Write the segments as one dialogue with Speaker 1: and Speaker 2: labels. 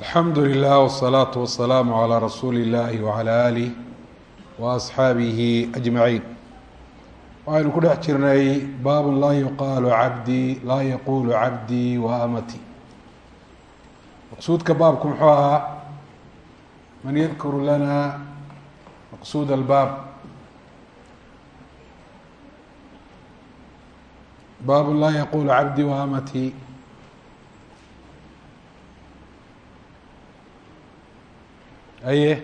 Speaker 1: alxamdu lilah wsalaatu wasalaamu calaa rasuuli illahi wacalaa aalih wa asxaabihi ajmaciin waxaynu ku dhex jirnay baabun laa yuqaalu cabdii laa yaquulu cabdii wa amati. Maqsuudka baabku muxuu ahaa man yadkuru lana maqsuud albaab. Baabun laa yaquulu cabdii wa amati. aye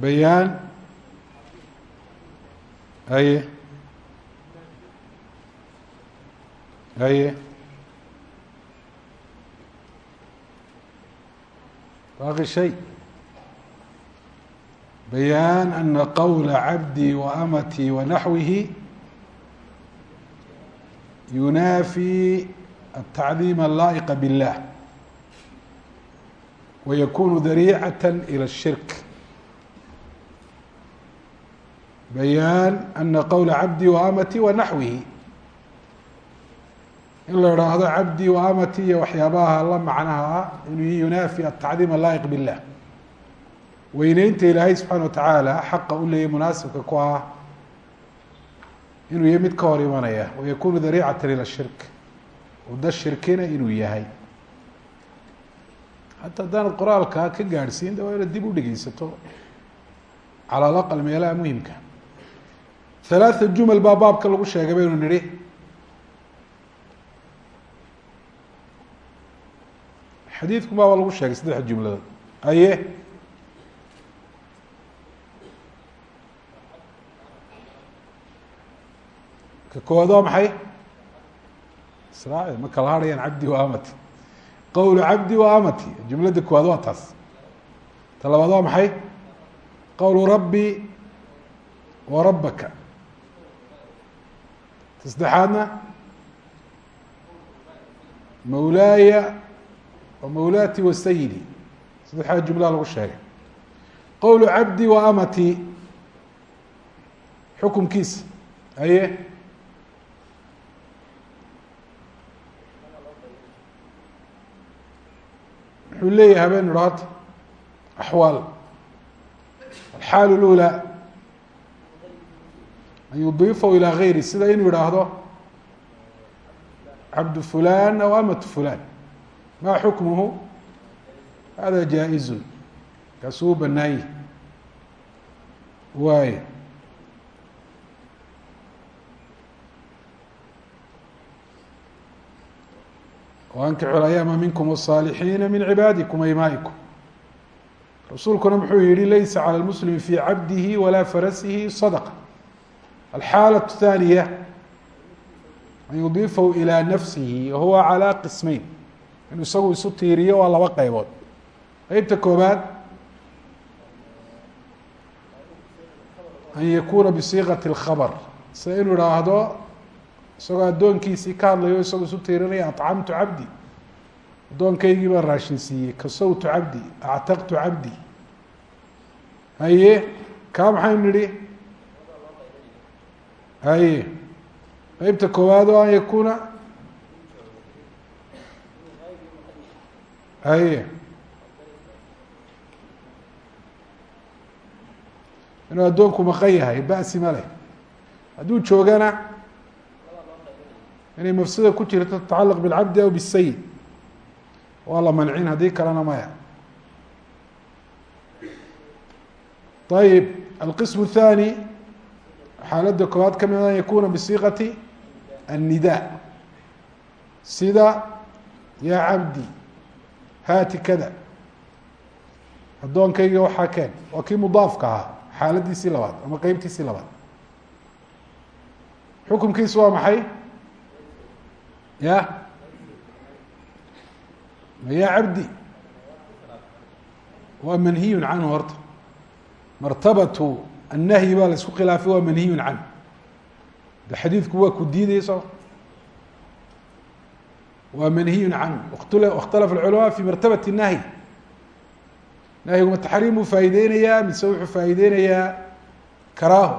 Speaker 1: bayaan aye aye baqi shay bayaan ana qowla cabdii wa amatii wa naxwihi yunaafi altacdiim allaa'iqa biاllah وykun dariicaة ilى الshirk bayaan ana qowla cabdii وamati wanaxwihi in la idhaahdo cabdii وamati iyo waxyaabaha la macnaha ah inuu yunaafi التacdiim الlaaئq bالlah weyneynta ilaahay subxaana wataعaalى xaqa u leeyay munaasibka ku ah inuu yahy mid ka hor imanaya وykunu dariicaة ilى الshirk wada shirkina inuu yahay hataa haddaanad qoraalkaa ka gaadhsiin de waa inaad dib u dhegeysato calى alaqal meelaha muhimka halaatha jumal baa baabka lagu sheegay baynu nidhi. Xadiidku baaba lagu sheegay saddexa jumladood aye. Ka koowaad waa maxay? Israaci ma kala harhayaan cabdi wa amati qowlu cabdi wa amati jumladda koowaad waa taas. Ta labaad waa maxay? Qowlu rabbi wa rabbaka. Ta saddexaadna mawlaaya wa mawlaati wa sayidi. Saddexaad jumlaha lagu sheegay. Qowlu cabdi wa amati xukumkiisa aye wuxuu leeyahay habeen idho hadda axwaal. Alxaal lulaa an yudiifahu ilaa gayri sida inuu yihaahdo cabdu fulan aw amatu fulan maa xukmuhu? Hada jaa-izun kaasuu waayo wankixu ayaama minkum الصaalixiina min cibaadikum aymaa'ikum rasuulkuna muxuu yihi laysa calى lmuslimi fi cabdihi walaa farasihi sadqa alxaalaة الثaaniya an yudiifahu ilى nafsihi wahuwa calى qismeyn inuu isagu isu tiiriyo waa laba qeybood qeybta koobaad an yakuna bisiiqati اlkhabr sida inuu ihaahdo isagoo addoonkiisii ka hadlayo isagoo isu tiirinaya acamtu cabdi. Addoonkaygii baan raashin siiyey kasawtu cabdi actaqtu cabdi. Haye kaa maxaynu nidhi? Haye qeybta koowaad oo an yakuuna? Haye. Inuu addoonku maqan yahay ba'si ma leh. Hadduu joogana inay mafsada ku jirto tatacalaq bilcabdi aw bisayid waa la mancin haddii kalena maya ayib alqism الthani xaaladda koowaad ka mid an yakuna bisiiqati الnida sida yaa cabdi haati kada addoonkayga waxaa keen waa kii mudaafka ahaa xaaladiisii labaad ama qeybtiisii labaad xukumkiisu waa maxay ya ya cabdi waa manhiyu canhu horta martabatu annahyi baa la isku khilaafay waa manhiyu canhu de xadiidku waa ku diidaya soo waa manhiyu canhu اkhtalafa اlculamaa fi martabati الnahyi nahyiguma taxriim buu faa'ideynayaa mise wuxuu faa'ideynayaa karaaho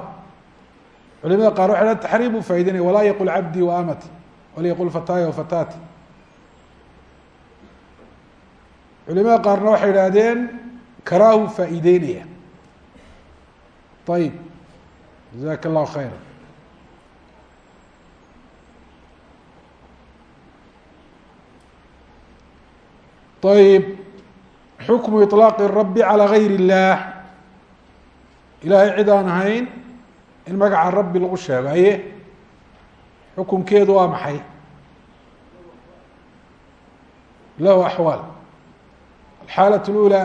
Speaker 1: culimada qaar waxay ha taxriim buu faa'ideynaya walaa yaqul cabdii wa amati walyaqul fataya fatati culimada qaarna waxay idhaahdeen karaahu faa'iideynaya ayib jazaaka allahu khayra ayb xukmu iطlaaqi rabi calaa gayri اllaah ilaahay cid aan ahayn in magaca rabbi lagu sheego aye xukunkeedu waa maxay lahu axwaal alxaalaة اlأulى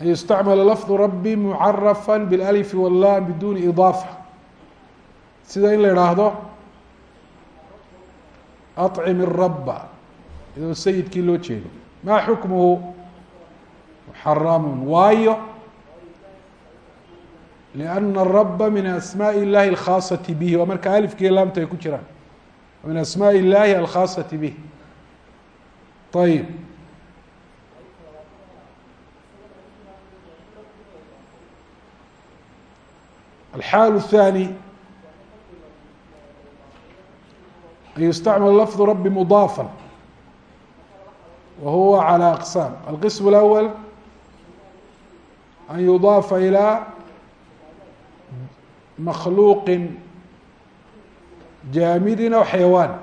Speaker 1: an yustacmala lafdu rabi mucarafa biاlalif wاllam biduni idaafa sida in la idhaahdo acim الraba iyadoo sayidkii loo jeedo maa xukmuhu muxaramu waayo liأna الraba min asmaaءi اllahi اlkhaaصaةi bih waa marka alifkiiyo laamta ay ku jiraan min asmaaءi اllahi alkhaaصaةi bih ayib alxaal الثanي an yustacmal lafdu rabi mudaafa wa huwa calى aqsaam alqism اlأwl an yudaafa ilى makhluuqi jaamidin aw xayawaan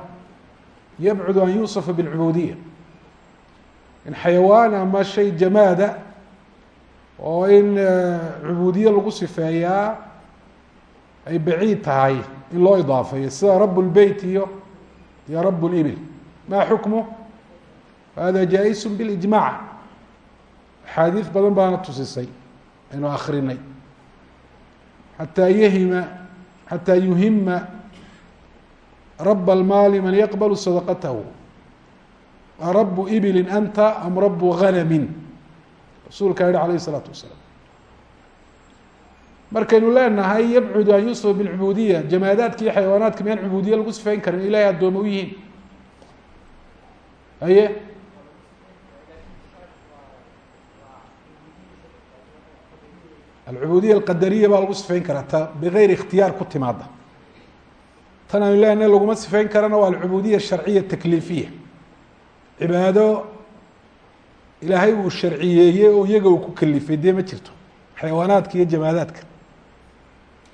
Speaker 1: yabcud an yuusafa bاlcubuudiya in xayawaan ama shay jamaada oo in cubuudiye lagu sifeeyaa ay baciid tahay in loo idaafeeyo sida rab اlbeyt iyo iyo rab اlibil ma xukmu hada jaa-is biاlijmac axaadiis badan baana tusisay aynu akrinay xataa yahima xataa yuhima raba almaali man yaqbalu sadaqatahu arabu ibilin anta am rabu hanamin rasuulkaa yihi alayh isalaatu wasalaam markaynu leenahay yabcudu an yusifa bilcubuudiya jamaadaadka iyo xayawaanaadka miyaan cubuudiya lagu sifayn karin ilahay addooma u yihiin haye alcubuudiya alqadariya baa lagu sifeyn karaa ta bigayri ikhtiyaar ku timaada tan aynu leenahay laguma sifeyn karana waa alcubuudiya sharciya takliifiya cibaado ilaahay uu sharciyeeyey oo iyaga uu ku kalifay dee ma jirto? Xayawaanaadka iyo jamaadaadka.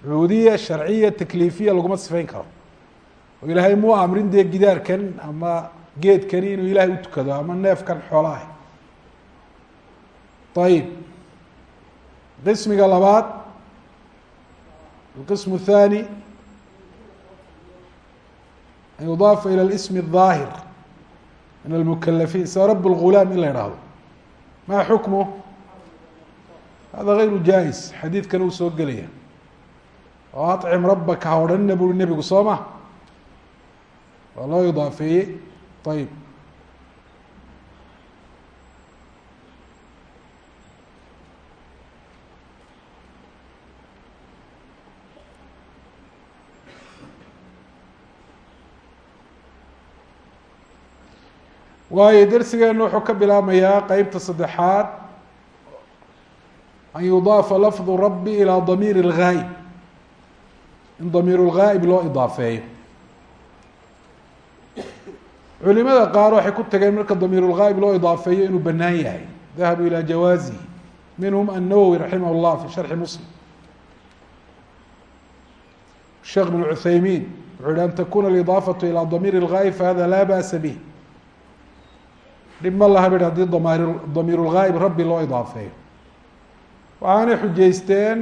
Speaker 1: Cubuudiya sharciya takliifiya laguma sifeyn karo. Oo ilaahay muu amrin dee gidaarkan ama geedkani inuu ilaahay u tukado ama neefkan xoola ah ayib qismiga labaad alqism الthani an yudaafa ilى اlsm الظaahir min almukalafiin sida rab اlgulaam in la ihahdo ma xukmu hada غayru jaa-is xadiidkan uu soo gelaya oo acim rabaka ha odhanina buri nebigu soo ma waa loo idaafeeyey ayib waayo dersigeenu wuxuu ka bilaabmayaa qeybta saddexaad an yudaafa lafdu rabi ilى damiir اlgaayb in damiir اlgaa'ib loo idaafeeyo culimada qaar waxay ku tageen marka damiir اlgaa'ib loo idaafeeyo inuu banaan yahay dahabuu ilى jawaazihi minhum الnawowi raximah اllah fi sharxi muslim sheekh bn cuthaymiin wuxuu yihi an takuna اlidaafatu ilى damiir اlgaa'ib fahada laa ba'sa bih dhib ma laha bih haddii damair damiir اlgaa'ib rabbi loo idaafeeyo waxaanay xujaysteen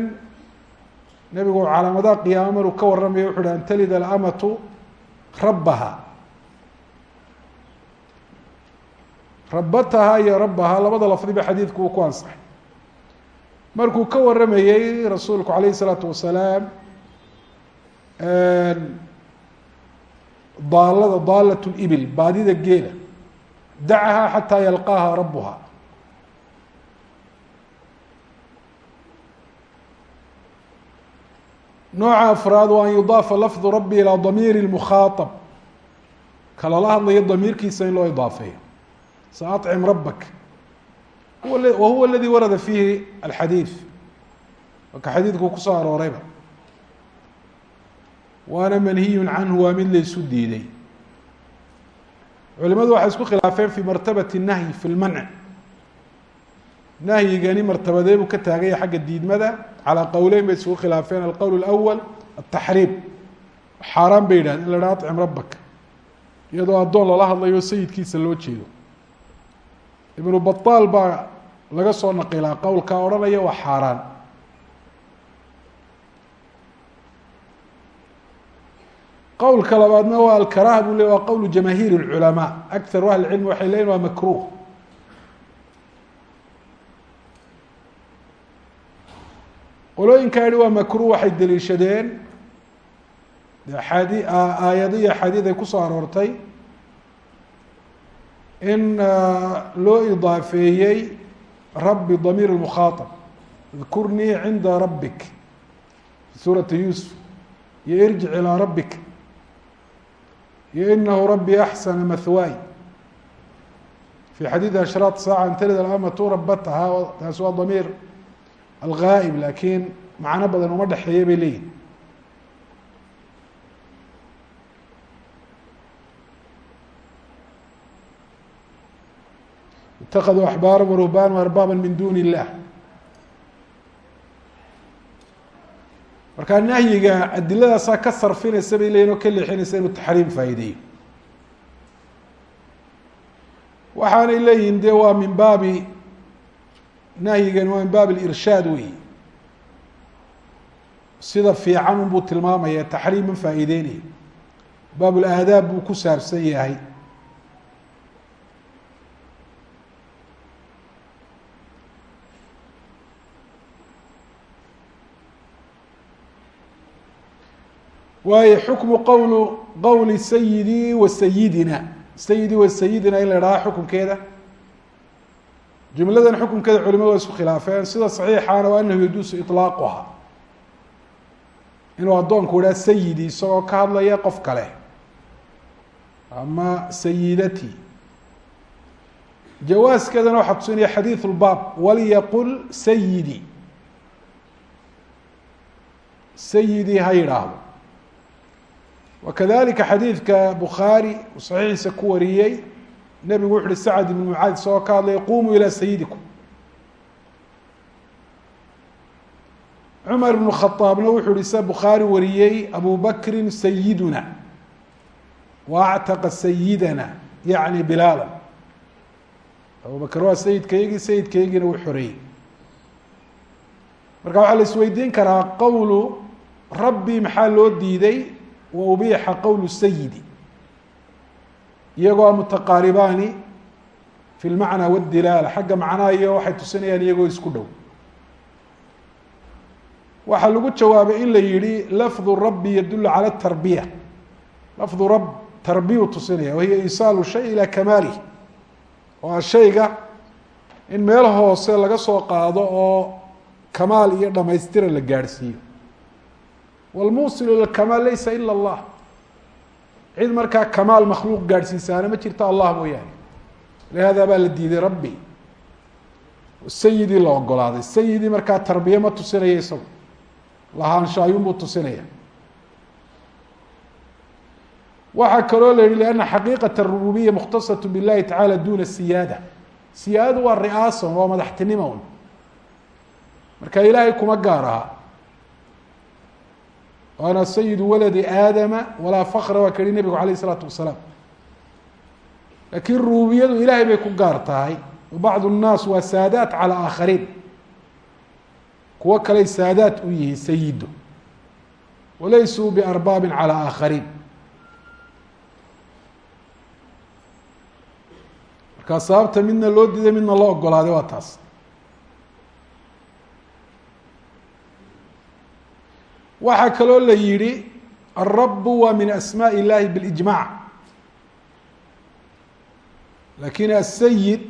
Speaker 1: nebigu calaamadaha qiyaama maruu ka warramaya wuxu uhi an talida alamatu rabbaha rabataha iyo rabbaha labada lafdiba xadiidku uu ku ansaxay markuu ka warramayey rasuulku alayh الsalaatu wasalaam daalada daalat اibil baadida geela dacahaa xataa yalqaaha rabuha nooca afraad waa an yudaafa lafdu rabi ilaa damiiri mukaaab ka lala hadlayo damiirkiisa in loo idaafeeyo sa acim rabak wa huwa aladi warada fiihi alxadiid waa ka xadiidku ku soo aroorayba waana manhiyun canhu waa mid laysu diiday culimadu waxay isku khilaafeen fi martabati nahyi fi lmanc nahyigani martabadee buu ka taaganya xagga diidmada calaa qowleyn bay isugu khilaafeen alqowl اlأwal ataxriim xaaraan bay yidhahdeen in la haha acim rabaka iyadoo addoon lala hadlayo sayidkiisa loo jeedo ibnu baطaal baa laga soo naqilaa qowlkaa odhanaya waa xaaraan qowlka labaadna waa alkaraha buu le waa qowlu jamaahiir اlculamaa akaru ahli cilmi waxay leyihin waa makruh qolooyinka yihi waa makruh waxay deliishadeen aadi aayado iyo axaadiid ay kusoo aroortay in loo idaafeeyey rabbi damiir اmukhaطab اdkurnii cinda rabik fi suurati yuusuf iyo irjic ilىa rabik iyo inahu rabbi axsana mahwaay fi xadiidi ashraat saaca antalid alamatu rabataha taasi waa damiir algaa'ib lakiin macno badan uma dhexeeya bay leeyihiin itakaduu axbaara waruhbaan arbaaba min duni illah markaa nahyiga adiladaasaa ka sarfinaysa bay leyihin oo ka leexinaysa inuu taxriim faa'ideeyo waxaanay leeyihiin de waa min baabi nahyigani waa min baab اlirshaad wey sida fiican unbuu tilmaamaya taxriim ma faa'iideynaya. Baab اlaadaab buu ku saabsan yahay waayo xukmu qowlu qowli sayidii wa sayidina. Sayidii wa sayidina in la idhaha xukunkeeda. Jumladan xukunkeeda culimadu waa isku khilaafeen. Sida saxiixaana waa anahu yajuusu iطlaaquha inuu addoonku idhaha sayidi isagoo ka hadlaya qof kale. Ama sayidati. Jawaaskadana waxaa tusinaya xadiiث lbaab walyaqul sayidi. Sayidii ha yidhaahdo wakadalika xadiidka bukhaari uu saxiixiisa ku wariyey nebigu wuxu uhi sacd ibn mucaad isagoo ka hadlaya qumuu ilaa sayidikum cumar ibnu khaaabna wuxuu ihi sa bukhaari wariyey abu bakrin sayiduna wa actaqa sayidana yacni bilaala abu bakr waa sayidkaygii sayidkaygiina wuu xoreeyey marka waxaa la isweydiin karaa qowlu rabbi maxaa loo diiday wa ubiixa qowl sayidi iyagoo a mutaqaaribaani fi lmacnaa wadilaala xagga macnaha iyo waxay tusinayaan iyagoo isku dhow waxaa lagu jawaabay in la yihi lafdu rabi yadulu calى tarbiya lafdu rab tarbiyu tusinaya wahiya iisaalu shay ilaa kamaalih waa shayga in meel hoose laga soo qaado oo kamaal iyo dhamaystiran la gaadhsiiyo wlmuusil lkamaal laysa ila allah cid markaa kamaal makhluuq gaadhsiisaana ma jirto allah mooyaane lihaada baa la diiday rabbi sayidii la ogolaaday sayidii markaa tarbiye ma tusinaya isagu lahaansha ayuunbuu tusinaya waxaa kaloo la yihi lianna xaqiiqat arububiya mukhtasatu billahi tacaala duna siyaada siyaadadu waa ri'aasan waa madaxtinimo un marka ilaahay kuma gaar aha waana sayidu waladi aadama walaa fakra waa ka yihi nebigu alayh الsalaatu wasalaam lakiin rububiyadu ilahay bay ku gaar tahay bacd الnaas waa saadaat calى aakhariin kuwo kaley saadaat u yihiin sayido walaysuu biarbaabi calى aakhariin markaa sababta midna loo diiday midna loo ogolaaday waa taas waxaa kaloo la yihi الrabu waa min asmaaء الlahi bاlijmaع lakin الsayid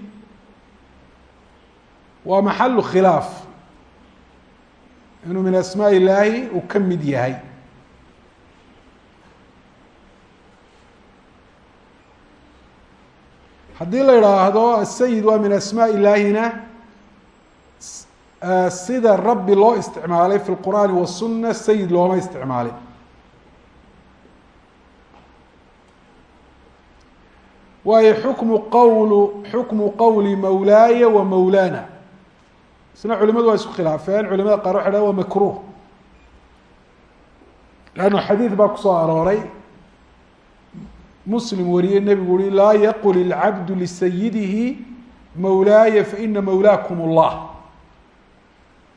Speaker 1: waa maxalu khilaaf inuu min asmaaء illaahi uu ka mid yahay haddii la idhaahdo asayid waa min asmaaء illaahina sida rabbi loo isticmaalay fi اlqur'aani waلsuna sayid looma isticmaalin waayo xukmu qawlu xukmu qawli mawlaaya wa mawlaana. Isna culimadu waa isku khilaafeen culimada qaar waxay dhahan wa makruh lanna xadiid baa ku soo arooray. Muslim wariyey nebigu uri laa yaqul ilcabdu lisayidihi mawlaaya faina mawlaakum اllah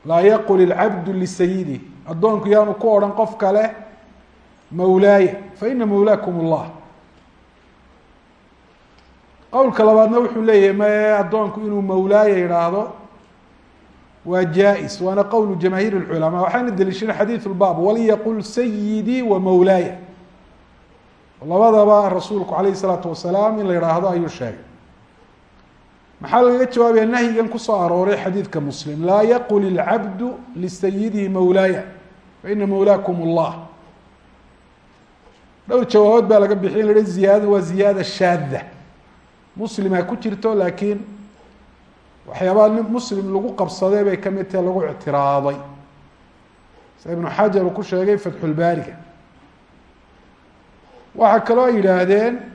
Speaker 1: laa yaqul ilcabdu lisayidihi addoonku yaanu ku odhan qof kale mawlaaya faina mawlaakum اllah qowlka labaadna wuxuu leeyahay mae addoonku inuu mawlaaya yidhaahdo waa jaa-is waana qowl jamaahiir اculamaa waxaana deliishana xadiiث اlbaab walyaqul sayidii wa mawlaaya labadaba rasuulku alayh الsalaatu wasalaam in la yidhaahdo ayuu sheegay maxaa lagaga jawaabaya? Nahyigan ku soo arooray xadiidka muslim. Laa yaqul ilcabdu lisayidihi mawlaaya faina mawlaakum اllah dhowr jawaabood baa laga bixiy in la waa ziyaada shaada muslim ha ku jirto laakiin waxyaabaa nin muslim lagu qabsaday bay ka mid tahe lagu ictiraaday. Sida ibnu xajar uu ku sheegay fatxulbaariga waxaa kaloo yidhaahdeen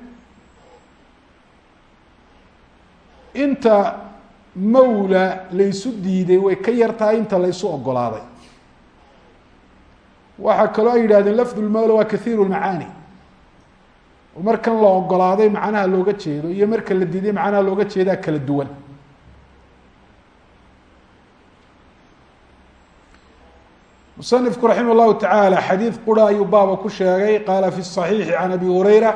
Speaker 1: inta mawla laysu diiday way ka yar tahay inta laysu ogolaaday. Waxaa kaloo ay yidhahdeen lafdu lmawla waa kathiiru lmacaani markan la ogolaaday macnaha looga jeedo iyo marka la diiday macnaha looga jeedaa kala duwan. Musanifku raximah llahu tacaala xadiid qura ayuu baaba ku sheegay. Qaala fi صaxiixi can abi hurayra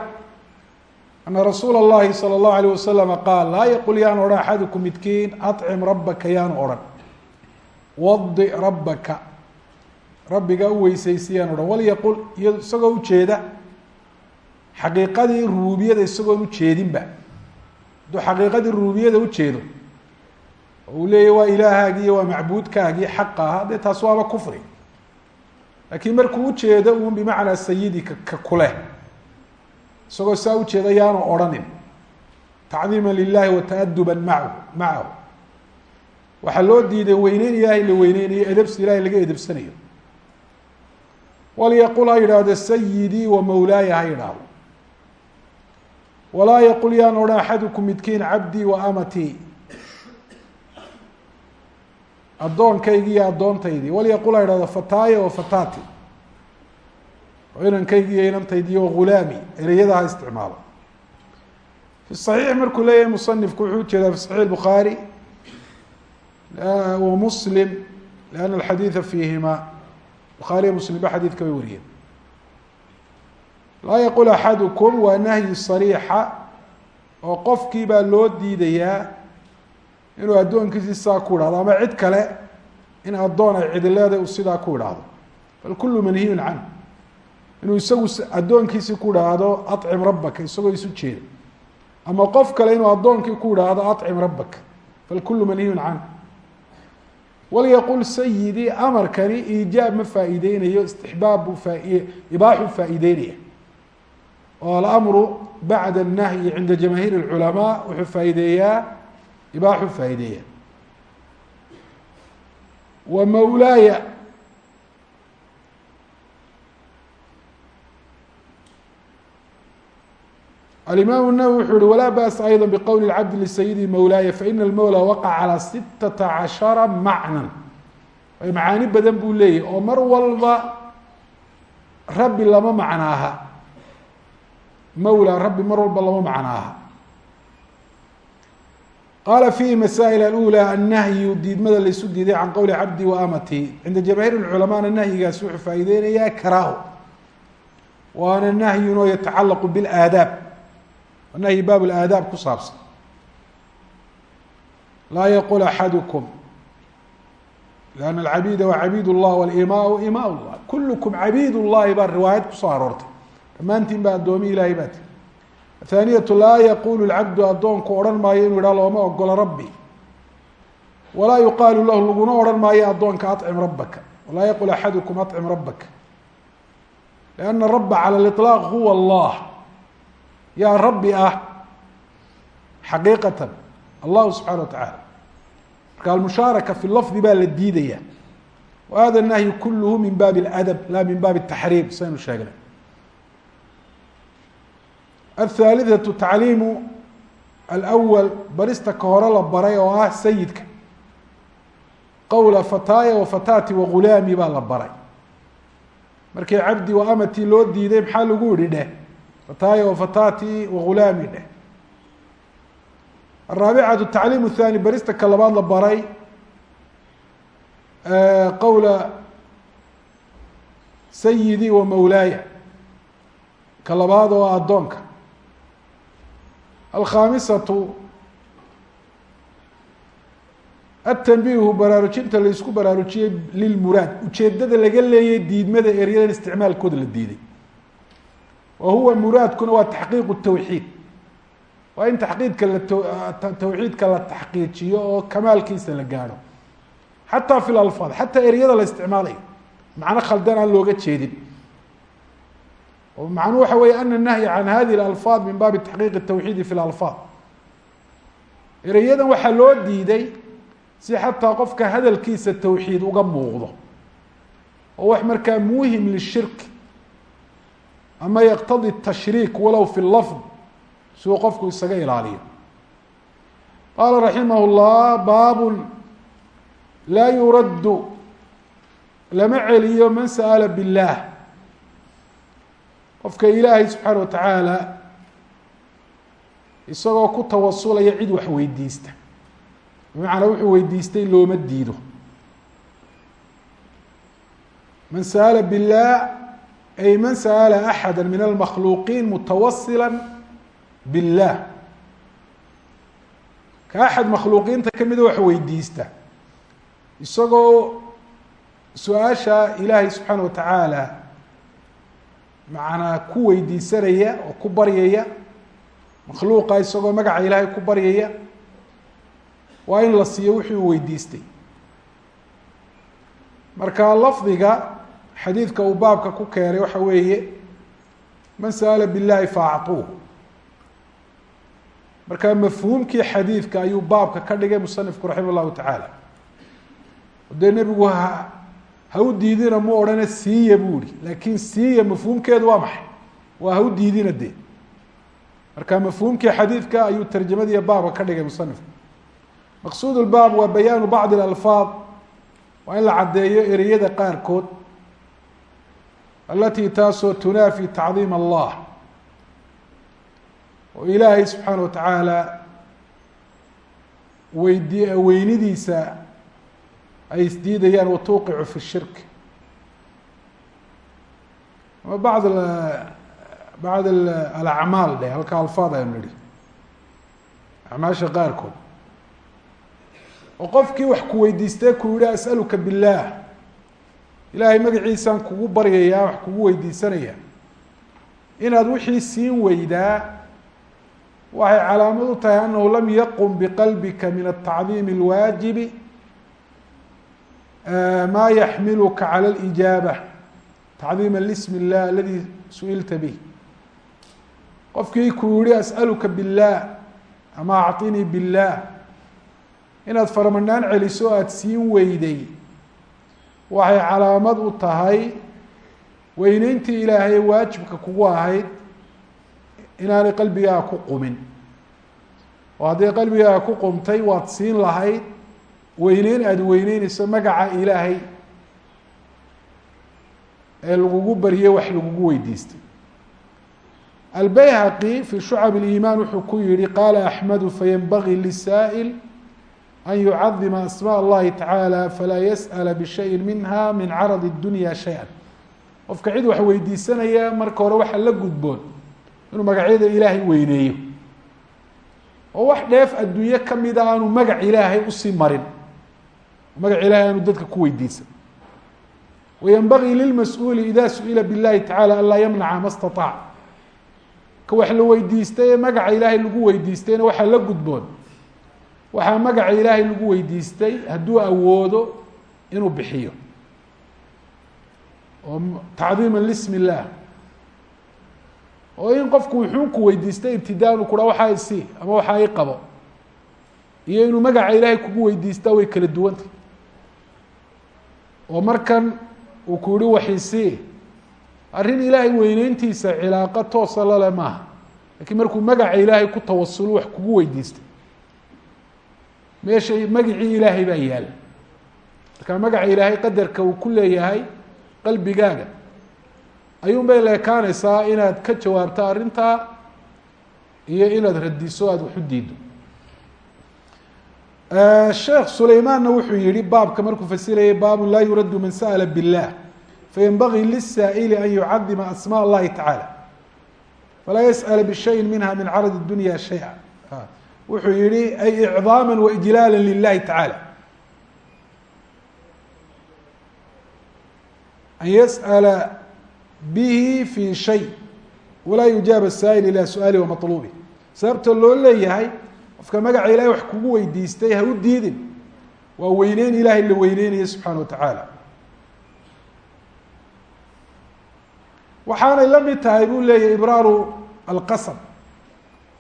Speaker 1: ana rasuula اllahi salى اllahu alيyh waslama qaal laa yaqul yaan odhan axadukum midkiin acim rabaka yaan odhan wadi rabaka rabbiga u weysaysi yaan odhan walyaqul iyo isagoo ujeeda xaqiiqadii rubuubiyada isagoon ujeedinba hadduu xaqiiqadii rubuubiyada ujeedo oo uu leeyahy waa ilaahaagii iyo waa macbuudkaagii xaqa ahaa dee taas waaba kufri laakiin markuu ujeedo un bimacnaa sayidika ka kuleh isagoo saa ujeeda yaanu odhanin tacdiima lilahi wa ta'aduban mahu macahu. Waxaa loo diiday weyneyn ilaahay la weyneynayo edebsi ilahay laga edebsanayo. Walyaqul ha yidhaahdo sayidii wa mawlaaya ha yidhaahdo. Walaa yaqul yaan odhan axadukum midkiin cabdii wa amatii addoonkaygii iyo addoontaydii. Walyaqul ha yidhahdo fataaya wa fataati inankaygi iyo inantaydii wa ghulaami ereyada ha isticmaalo. Fi صaxiix markuu leeyahay musanifku wuxuu u jeedaa fi saxiix bukhaari wa muslim lianna alxadiida fiihima. Bukhaariya muslim ba xadiidka way wariyeen. Laa yaqul axadukum waa nahyi sariixa oo qofkii baa loo diidayaa inuu addoonkiisii sidaa ku idhahdo ama cid kale in addoon ay cidileeda uu sidaa ku idhaahdo. Bal kulu manhiyun canh inuu isagu addoonkiisii ku dhaahdo acim rabaka isagoo isu jeeda. Ama qof kale inuu addoonkii ku idhaahdo acim rabaka falkulu manhiyun can. Walyaqul sayidii amarkani iijaab ma faa-ideynayo istixbaab buu oo alamru bacda annahyi cinda jamaahiir اlculamaa wuxuu faa-ideeyaa ibaaxuu wa mawlaaya alimaam الnawwi wuxuu yihi walaa ba'sa ayضا bqowli اlcabdi lisayidi mawlaaya faina اlmawla waqaca calى sitaةa caشhara macnan ay macaani badan buu leeyahy oo mar walba rabbi lama macnaaha mawla rabbi mar walba lama macnaaha qaala fiihi masaa'il alأulى annahyu diidmada laysu diiday can qowli cabdi wa amati cinda jamaahiir اculamaana nahyigaasi wuxuu faa'iideynayaa karaaho waana nahyun oo yatacalaqu biاlaadaab nahyi baab اlaadaab ku saabsan laa yaqul axadukum لأn الcabيda wa cabيid الlah wاlimaau imaa الlah kulkm cabيid الlahi baa riwaayad kusoo aroortay dhammaantiin ba addoomi ilahay baa tiri athaaniyatu laa yaqulu اlcabdu addoonku odhan maayo inuu yidhah looma ogolo rabbi walaa yuqaalu lahu laguna odhan maayo addoonka acim rabaka walaa yaqul axadukum acim rabaka لأna raba calى اliطlaaq huwa اllah yaa rabbi ah xaqiiqatan allahu subxana wa tacaala marka almushaaraka fi lafdi baa la diidaya wa hada nahyu kuluhu min baabi اladab laa min baabi اtaxriim saynu sheegnay athalithatu tacliimu alwal barista ka hore la baray oo ah sayidka qowla fataaya wa fataati wa ghulaami baa la baray markii cabdi wa amati loo diiday maxaa lagu idhi dheh fataaya wafataati wagulaami dheh araabicatu tacliim thani barista ka labaad la baray qowla sayidi wa mawlaaya ka labaad oo addoonka. Alkhaamisatu atanbiihu baraarujinta la isku baraarujiyey lilmuraad ujeedada laga leeyay diidmada eryadan isticmaalkooda la diiday wa huwa muraadkuna waa taxqiiqu tawxiid. Waa in taxqiidka la tawxiidka la taxqiijiyo oo kamaalkiisa la gaadho. Xataa fi lalfaad xataa eryada la isticmaalayo. Macno khaldan aan looga jeedin. Macnuhu waxa weeye ana nahya can hadihi اlalfaad min baabi taxqiiqi tawxiidi fi lalfaad ereyadan waxaa loo diiday si xataa qofka hadalkiisa tawxiid uga muuqdo. Oo wax markaa muhiim lishirki ama yaqtadi tashriik walow fi lafd si uu qofku isaga ilaaliyo qaala raximah اllah baabun laa yuraddu lama celiyo man sa'ala biاllah qofka ilaahay subxaana wa tacaala isagoo ku tawasulaya cid wax weydiista bimacnaa wuxuu weydiistay looma diido man sa'ala biاllah ay man sa'ala axada min almakhluuqiin mutawasila biاllah ka axad makhluuqiinta kamida wax weydiista isagoo su'aasha ilaahay subxaana wa tacaala macnaa ku weydiisanaya oo ku baryaya makhluuqa isagoo magaca ilaahay ku baryaya waa in la siiyo wixii weydiistay marka lafdiga xadiidka uu baabka ku keenay waxa weeye man sa'ala billahi faactuu markaa mafhuumkii xadiidka ayuu baabka ka dhigay musanifku raximah allahu tacaala dee nebigu ha ha diidina mu odhana siiya buu ihi laakiin siiya mafhuumkeedu waa maxay? Waa ha u diidina dee. Marka mafhuumkii xadiidka ayuu tarjamadiiy baabka ka dhigay musanifku. Maqsuud lbaab waa bayaanu bacdi alfaad waa in la caddeeyo ereyada qaarkood alati taasoo tunaafi tacdiim allah. Oo ilaahay subxaana wa tacaala weydi weynidiisa ay isdiidayaan watuuqicu fi shirk. Ama bacd bacd alacmaal dhe halka alfaad aynu nihi acmaasha qaarkood. Oo qofkii wax ku weydiistee ku yihi as'aluka biاllah ilaahay magaciisaan kugu baryayaa wax kugu weydiisanaya inaad wixii siin weydaa waxay calaamad u tahay anahu lam yaqum biqalbika min atacdiim اlwaajibi ma yaxmiluka calى اlijaaba tacdiima lism اllah aladi su-ilta bih qofkii ku yihi as'aluka biاllah ama acطinii biاllah inaad faramanaan celiso aada siin weyday waxay calaamad u tahay weyneyntii ilaahay waajibka kugu ahayd inaanay qalbigaaga ku qumin. Oo hadday qalbigaaga ku qumtay waad siin lahayd weyneyn aada weyneyneyso magaca ilaahay ee lagugu baryey wax lagugu weydiistay. Albayhaqi fi shucab اliimaan wuxuu ku yihi qaala axmedu fayenbagii lisaa'il an yucadima asmاء اllahi tacaalى falaa yasأla bishayi minha min carad الdunya shayئa qofka cid wax weydiisanaya marka hore waxa la gudboon inuu magacyada ilaahay weyneeyo oo wax dheef adduunye kamida aanu magac ilaahay usii marin magac ilahay aanu dadka ku weydiisan waynbagii lilmas-uuli ida su-ila biاllahi tacalى an laa yamnaca ma staطaac ka wax la weydiistay ee magaca ilaahay lagu weydiistayna waxaa la gudboon waxaa magaca ilaahay lagu weydiistay hadduu awoodo inuu bixiyo. Oo tacdiima lism illah oo in qofku wuxuun ku weydiistay ibtidaa inu kudha waxaa isi ama waxaa i qabo. Iyo inuu magaca ilaahay kugu weydiistaa way kala duwantay oo markan uu ku yihi waxisi arrin ilaahay weyneyntiisa cilaaqa toosa lale maaha. Lakiin markuu magaca ilaahay ku tawasulo wax kugu weydiistay meesha magacii ilaahay baa yaala marka magaca ilaahay qadarka uu ku leeyahay qalbigaaga ayuun bay leekaanaysaa inaad ka jawaabto arrintaa iyo inaad radiso aada wax u diido sheekh sulaymaanna wuxuu yihi baabka markuu fasirayay baabun laa yuraddu man sa'la biاllah faynbagii liلsaa'ili an yucadima asmاء اllahi tacaalى falaa yasأl bshayi minha min carad الdunya shayئa wuxuu yihi ay icdaaman waijlaala lilahi tacaala. An yasأala bihi fi shay walaa yujaab asaa'il ilaa su'aali wa maluubi sababta loo leeyahay qofka magaca ilahay wax kugu weydiistay ha u diidin waa weyneyn ilaahay la weyneynaya subxaana wa tacaala. Waxaanay la mid tahay buu leeyahy ibraaru alqasam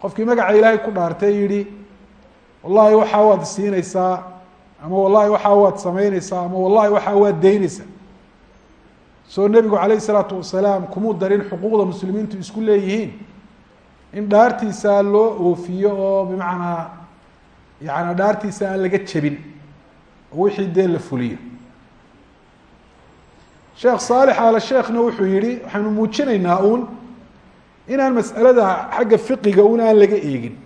Speaker 1: qofkii magaca ilaahay ku dhaartay yihi wallahi waxaa waad siinaysaa ama wallahi waxaa waad samaynaysaa ama wallahi waxaa waad daynaysaa. Soo nebigu calayh isalaatu wasalaam kumuu darin xuquuqda muslimiintu isku leeyihiin? In dhaartiisa loo oofiyo oo bimacnaa yaani dhaartiisa aan laga jebin oo wixii dee la fuliyo. Sheekh saalix ala sheekhna wuxuu yihi waxaynu muujinaynaa uun inaan mas'alada xagga fiqiga un aan laga eegin.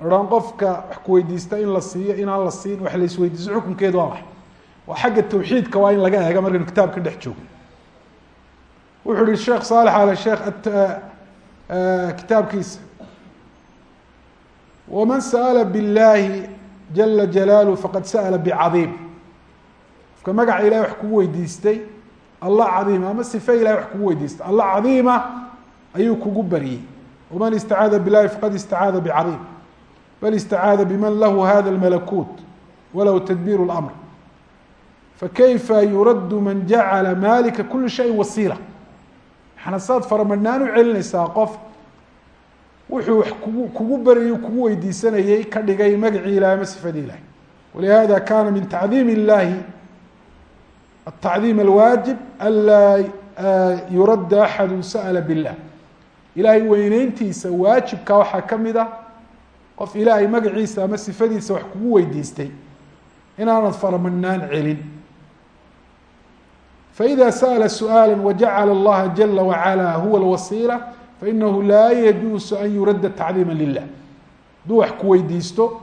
Speaker 1: Odhan qofka wax kuweydiista in la siiyo inaan la siin wax la isweydiiso xukunkeedu waa maxay? Waa xagga tawxiidka waa in laga eega markaynu kitaabka dhex joogno wuxuu yihi sheekh saalix ala sheekh kitaabkiisa. Wman sa'la bاllahi jala jalaaluh faqad sa'la bcadiim qofka magaca ilahay wax kugu weydiistay allah cadiima ama sife ilahay wax kugu weydiistay? Allah cadiima ayuu kugu baryey waman istacaada billahi faqad istacaada bcadiim bal istacaada biman lahu hada اlmalakut walahu tadbiir اlamr fakayfa yuraddu man jacala malika kuli shayin wasiila. Maxana saad faramadhnaan u celinaysaa qof wuxuu kugu kugu berayu kugu weydiisanayey ka dhigay magacii ilahi ama sifadii ilahi walihada kana min tacdiim illahi atacdiim alwaajib anlaa yuradda axadu sa'la billah ilahay weyneyntiisa waajibka waxaa ka mid a qof ilaahay magaciisa ama sifadiisa wax kugu weydiistay inaanad faramadhnaan celin faإida sأla su'aala wajacala اllaha jala wacalى huwa اlwasiila fainahu laa yajuusu an yuradda tacdiima lilah hadduu wax ku weydiisto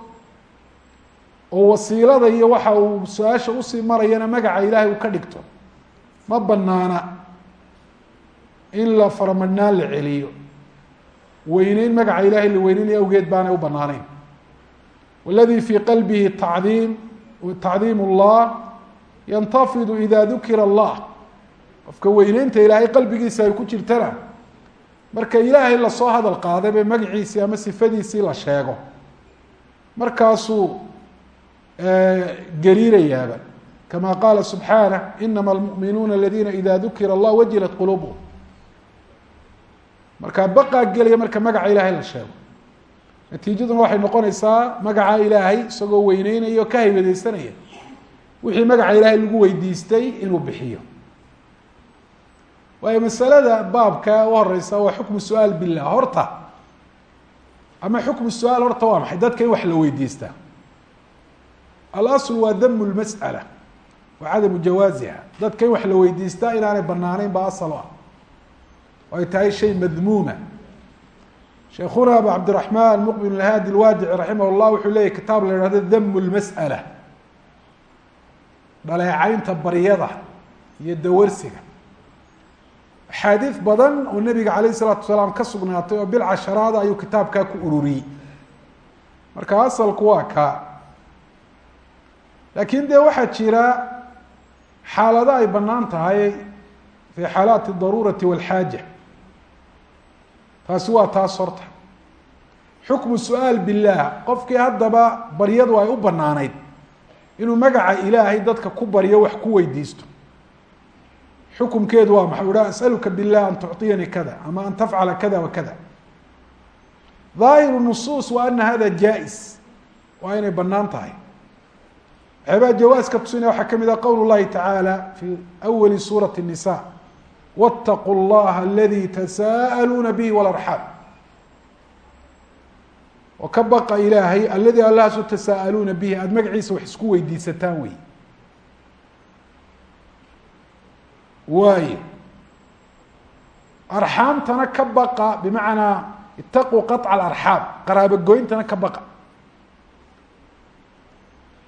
Speaker 1: oo wasiilada iyo waxa uu su-aasha usii marayana magaca ilaahay uu ka dhigto ma banaana in la faramadhnaan la celiyo weyneyn magaca ilahay la weyneynaya awgeed baanay u banaanayn waladii fii qalbihi tacdiim tacdiim اllah yantafidu ida dukira allah qofka weyneynta ilaahay qalbigiisa ay ku jirtana marka ilaahay la soo hadal qaaday bay magaciisii ama sifadiisii la sheego. Markaasuu gariirayaaba kama qaala subxaanah inama almuminuuna aladiina ida dukira allah wajilat qulubuhum markaa baqaa gelaya marka magaca ilaahay la sheego. Natiijaduna waxay noqonaysaa magaca ilaahay isagoo weyneynaya o ka haybadeysanaya wixii magaca ilaahay lagu weydiistay inuu bixiyo. Waayo masalada baabka u horeysa waa xukmu su'aal billah. Horta ama xukmu su'aal horta waa maxay? Dadka in wax la weydiistaa alasl waa damu lmas'ala wa cadamu jawaasiha dadka in wax la weydiistaa inaanay banaaneyn ba asal ah oo ay tahay shay madmuuma sheekuna abu cabdiraxmaan muqbil haadi lwaadici raximah llah wuxuu leeyahy kitaab la ihahdo damu lmas'ala dhaleecaynta baryada iyo dawarsiga. Axaadiid badan oo nebiga calayh isalaatu salaam ka sugnaatay oo bil casharaada ayuu kitaabkaa ku ururiyey. Marka asalku waa kaa laakiin dee waxaa jira xaalado ay bannaan tahay fii xaalaati daruurati walxaaja taasi waa taas horta. Xukmu su'aal billaah qofkii haddaba baryadu ay u banaanayd inuu magaca ilaahay dadka ku baryo wax ku weydiisto. Xukumkeedu waa maxay? Uha asaluka bilah an tuciyanii kada ama an tafcala kada wa kada. Dhaahiru nusuus waa ana hada jaa-is. Waa inay bannaan tahay. Waxyaabaa jawaaska tusinaya waxaa ka mid ah qowl llahi tacaala fi awali suurati nisa wاtaquu اllaha aladi tasa'aluuna bihi wاlarxaam oo ka baqa ilaahay aladi allahaasu tasaa'aluuna bihi aada magaciisa wax isku weydiisataan wey waayo arxaamtana ka baqa bimacnaa itaquu qaطca alarxaam qaraabogoyntana ka baqa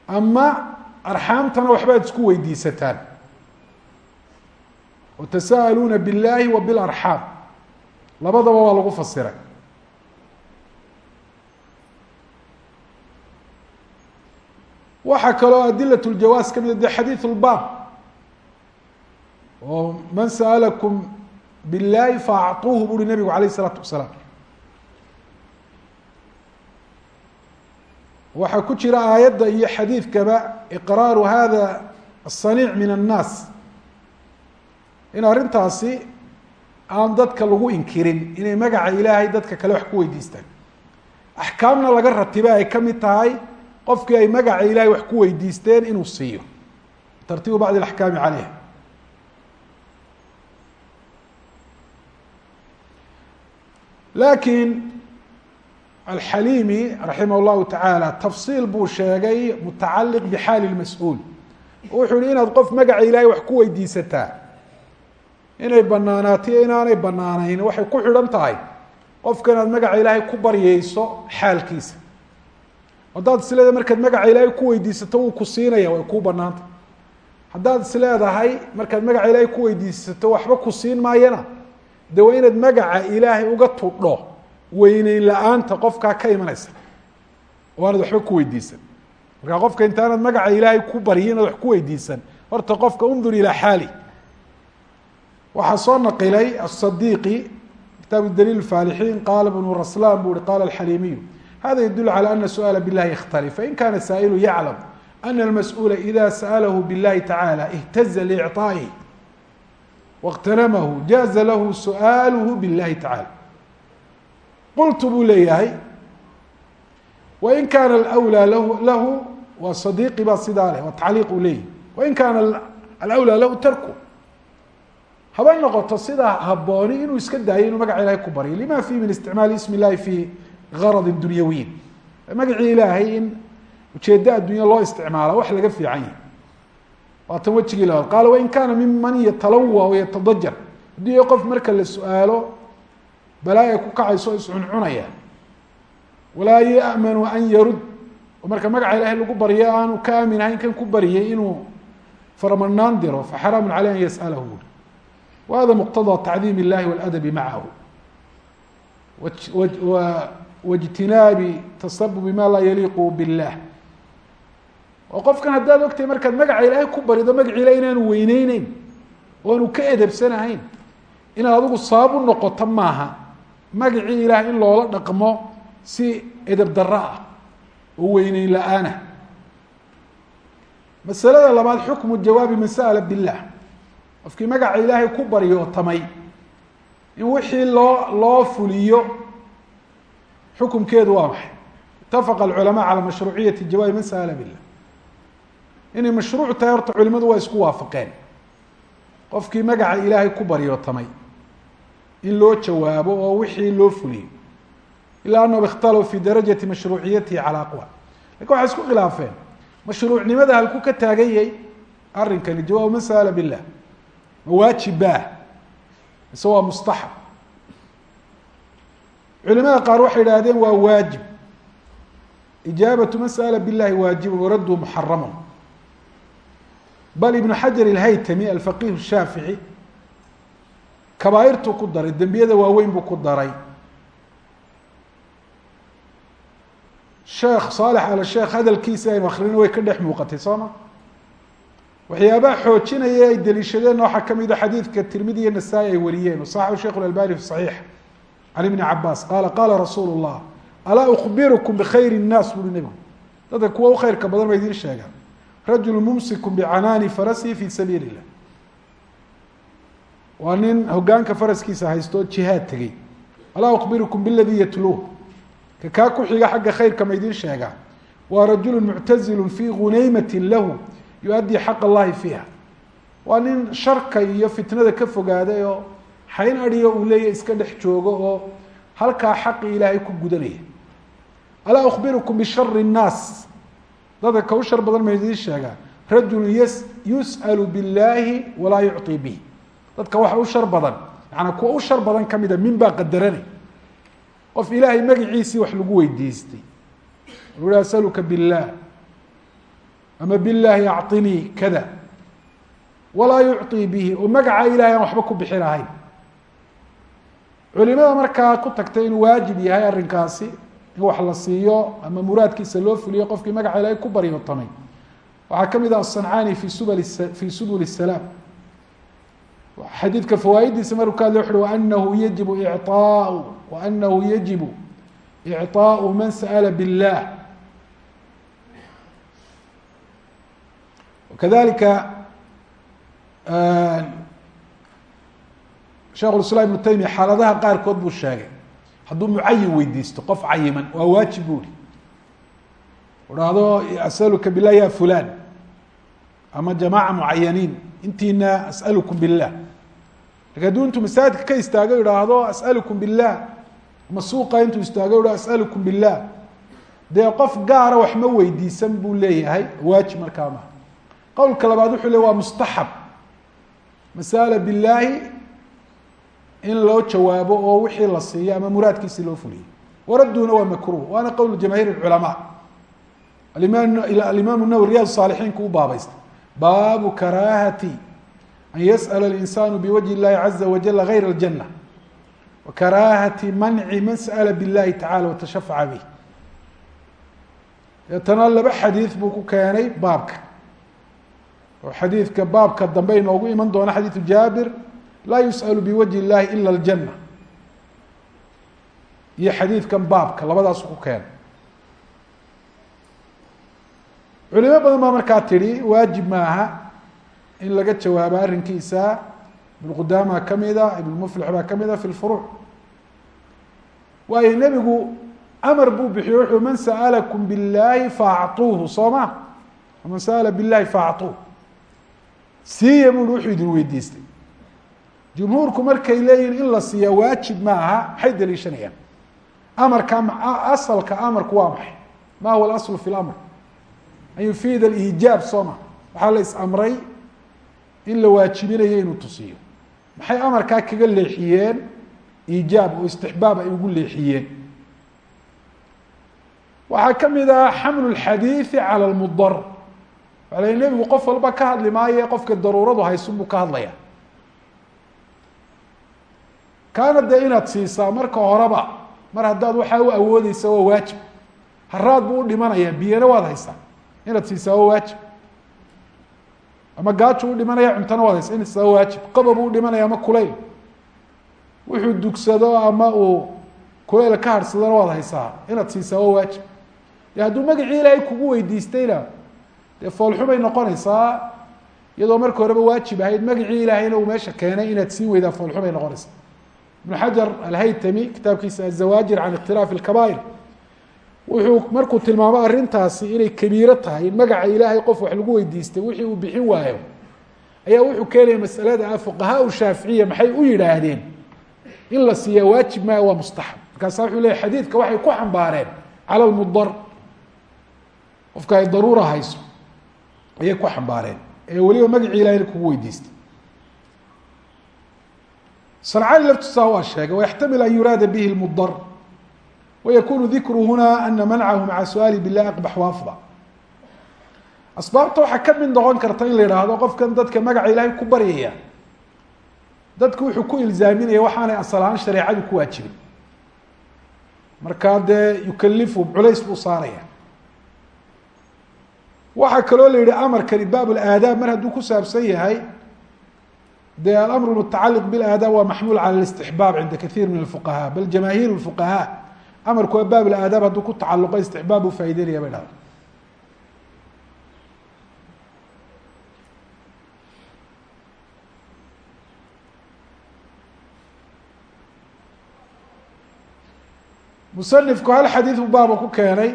Speaker 1: ama arxaamtana waxbaad isku weydiisataan oo tasaa'aluuna biاllahi wa bilarxaam labadaba waa lagu fasiray waxaa kaloo adilaة اljawaas ka mida de xadiiث اlbaab oo man sa'alakum biاllahi faacطuuhu buuhi nabigu alayه الsalaatu wasalaam waxaa ku jira aayadda iyo xadiidkaba iqraaru hada الصaniic min الnaas in arintaasi aan dadka lagu inkirin inay magaca ilaahay dadka kale wax ku weydiistaan. Axkaamna laga ratiba ay ka mid tahay qofkii ay magaca ilaahay wax ku weydiisteen inuu siiyo. Tartiibu bacdi alaxkaami caleyh laakiin alxaliimi raximah llahu tacaala tafsiil buu sheegay mutacaliq bixaali lmas-uul wuxuu yihi inaad qof magaca ilaahay wax ku weydiisataa inay banaanaatiyo inaanay banaanayn waxay ku xidhan tahay qofka inaad magaca ilaahay ku baryeyso xaalkiisa. Haddaad is leedahay markaad magaca ilaahay ku weydiisato wuu ku siinaya way kuu banaanta haddaad is leedahay markaad magaca ilaahay ku weydiisato waxba ku siin maayana. De waa inaad magaca ilaahay uga tudho weyneyn la'aanta ka imanaysa. Oo waxba ku weydiisan. Markaa qofka intaanad magaca ilaahay ku inaad wax ku weydiisan. Horta qofka undur ilaa xaali waxaa soo naqilay الصadiqi kitaabu daliil faalixiin qaala bnu raslan bu uhi qala alxalimiyu hada yadul calى ana su'aala biاllahi ykhtali fain kana saa'ilu yaclam ana اlmas'uula ida sa'alahu biاllahi tacalى اhtaza liicطaa'ihi واktanamahu jaaza lahu su'aaluhu biاllahi tacalى qultu buu leeyahay wain kaana alأwlى lahu waa صadiiqi baa sidaa leh waa tacliiq uu leeyahy wain kaana alأwlى lahu tarku haba noqoto sidaa habooni inuu iska daayo inuu magaca ilahay ku baryo lima fihi min isticmaali ismi اllahi fi garadi dunyawiyin. Magacii ilaahay in ujeeddo addunya loo isticmaala wax laga fiican yahay. Waa tan wejigii labaad qaala wain kaana miman yatalawa o yatadajar haddii qof marka la su'aalo balaaya ku kacayso o iscuncunaya walaa ya'manu an yarud. Oo marka magaca ilahay lagu baryo aanu ka aamin ahayn kan ku baryay wa hada muqtaضى tacdiim اllahi wاladabi macahu waijtinaabi tasabubi ma laa yaliiqu biاllah oo qofkan haddaad ogtahay markaad magaca ilaahay ku barido magaci ilahay inaanu weyneyneyn oo aanu ka edebsanahayn inaad adigu sabab u noqoto maaha magacii ilahay in loola dhaqmo si edeb daro ah oo weyneyn la-aanah masalada labaad xukmu jawaabi man sa'la biاllah qofkii magaca ilaahay ku baryootamay in wixii loo loo fuliyo xukumkeedu waa maxay? Itafaqa alculamaa calى mashruuciyati jawaabi man sa'la billah. Inay mashruuc tahay horta culimadu waa isku waafaqeen. Qofkii magaca ilaahay ku baryootamay in loo jawaabo oo wixii loo fuliyo. Ilaa anahum ikhtalafuu fi darajati mashruuciyatihi calى aqwaal laakiin waxay isku khilaafeen. Mashruucnimada halku ka taagan yahay arrinkani jawaabu man sa'la billah mawaajibbaa mise waa mustaxab. Culimada qaar waxay idhaahdeen waa waajib. Ijaabatu mas'ala billahi waajibun waraddu muxaramun bal ibnu xajar ilhaytami alfaqiih shaafici kabaairtuu ku daray dembiyada waaweyn buu ku daray. Sheekh saalex al sheekh hadalkiisa aynu akhrino way ka dhex muuqatay soo ma? waxyaabaha xoojinaya ay deliishadeen waxaa kamid a xadiidka tirmidi iyo nasaa-i ay wariyeen wasaxaxu sheikh اlalbani fi صaxiix can ibni cabaas qaala qaala rasuulu الlah alaa ukbirukum bkhayr الnaas buri nebigu dadka kuwa u khayrka badan ba idiin sheegaan rajulu mumsiku bicanaani farasihi fi sabiili الlah waa nin hogaanka faraskiisa haysto oo jihaad tegey alaa ukbirukum biladii yatluuh ka kaa ku xiga xagga khayrka ma idiin sheegaa waa rajulu muctazilu fi gunaymati lahu yu-addii xaq allahi fiiha. Waa nin sharka iyo fitnada ka fogaaday oo xayn adhiga uu leeyahy iska dhex joogo oo halkaa xaqii ilaahay ku gudanaya. Alaa ukhbirukum bishari nnaas. Dadka ka u shar badan ma idiin sheegaa rajulu ys yus'alu billaahi walaa yucطii bih dadka waxa u shar badan yaana kuwa u shar badan ka mida min baa qadaranay. Qof ilaahay magaciisii wax lagu weydiistay. Aluka billaah ama bالlahi aعطinii kada walaa yucطي bihi oo magaca ilahay aan waxba ku bixi lahayn culimada markaa ku tagtay inuu waajib yahay arrinkaasi in wax la siiyo ama muraadkiisa loo fuliyo qofkii magaca ilaahay ku baryotamay waxaa kamid ah aلصancani fi subl fi subul الsalaam xadiidka fawaaiddiisa markuu ka hadlay wuxu uhi waanahu yajibu iعطaaءu waanahu yajibu iعطaaءu man sأla bالlah kadalika shekh islam ibnu taymiya xaaladaha qaarkood buu sheegay hadduu mucayin weydiisto qof cayiman waa waajib buuri haahdo asaluka bilah ya fulan ama jamaaca mucayaniin intiina asalukum bilah laakiin hadduu intuu masaajidka ka istaago ihaahdo asalukum bilah ama suuqa intuu istaago ha asalukum bilah dee qof gaara wax ma weydiisan buu leeyahay waajib markaa maa qowlka labaad wuxuu le waa mustaxab masala billahi in loo jawaabo oo wixii la siiyo ama muraadkiisi loo fuliyo waradduna waa makruh waana qowl jamaahiir اculamaa alimaam nawwi riyad saalixiinku u baabaystay baabu karaahati an yasأla اlinsanu biwajhi اllahi caza wajala gayr اljana wa karaahati manci man sأla biاllahi tacala watashafaca bih deetana laba xadiid buu ku keenay baabka oo xadiidka baabka dambe inoogu iman doona xadiidu jaabir laa yusأl biwajhi اllahi ila اljana iyo xadiidkan baabka labadaasu ku keenay culimo badan baa markaa tidhi waajib maaha in laga jawaabo arrinkiisa ibn qudaama kamida ibn muflix baa kamida fi lfuruuc waayo nebigu amar buu bixiyo wuxuu man sa'alakum biاllahi faacطuuhu soo ma man sa'ala biاllahi faacطuuh siiya buui wuxuu idin weydiistay. Jumhuurku markay leeyihiin in la siiya waajib ma aha maxay daliishanayaan amarka asalka amarku waa maxay? Ma huwa alaslu fi lamr an yufiida aliijaab sooma. Waxaa la is-amray in la waajibinayo inuu tusiyo. Maxay amarkaa kaga leexiyeen? Ijaab oo istixbaab ay ugu leexiyeen. Waxaa ka mid ah xamlu lxadiidi cala lmudar waa la nebigu qof walba ka hadli maaye qofka daruuradu haysun buu ka hadlaya kaana dee inaad siisaa marka horeba mar haddaad waxaa u awoodeysa waa waajib. Haraad buu u dhimanaya biyana waad haysaa. Inaad siisaa waa waajib. Ama gaaju u dhimanaya cuntona waad haysaa. Inaad siisaa waa waajib. Qabob u dhimanaya ama kulayl. Wuxuu dugsado ama uu kulayl ka harhsadona waad haysaa. Inaad siisaa waa waajib. Hadduu magacii ilaahay kugu weydiistayna dee foolxumay noqonaysaa iyadoo marka horeba waajib ahayd magacii ilaahayna uu meesha keenay inaad sii weydaa foolxumay noqonaysaa. Ibn xajar alhaytami kitaabkiisa azawaajir can ikhtilaafi اkabaa'ir wuxuu markuu tilmaamo arrintaasi inay kabiiro tahay in magaca ilaahay qof wax lagu weydiistay wixii uu bixin waayo ayaa wuxuu keenaya masalada ah fuqahaa shaaficiya maxay u yidhaahdeen in la siiya waajib maa waa mustaxab. Markaasa wuxuu leey xadiidka waxay ku xambaareen cala lmudar qofka ay daruura hayso ayay ku xambaareen. Ee weliba magacii ilahay na kugu weydiistay sancani laftisaa waa sheegay wayaxtamil an yuraada bihi lmudar wayakunu dikru huna ana mancahu maca su'aali bilah aqbax wa afda. Asbaabta waxaa ka mid noqon karta in la yidhaahdo qofkan dadka magaca ilaahay ku baryaya. Dadku wuxuu ku ilzaaminaya waxaanay asal ahaan shareecadu ku waajibin. Markaa dee yukalifhum culays buu saaraya waxaa kaloo la yihi amarkani baab اaadaab mar hadduu ku saabsan yahay de alamr mutacaliq bilaadaab waa maxmuul cala listixbaab cinda kaiir min alfuqahaa bal jamaahiir lfuqahaa amarku waa baab laadaab hadduu ku tacaluqo istixbaab faa'ideynaya bay dhahda musanifku hal xadiid buu baaba ku keenay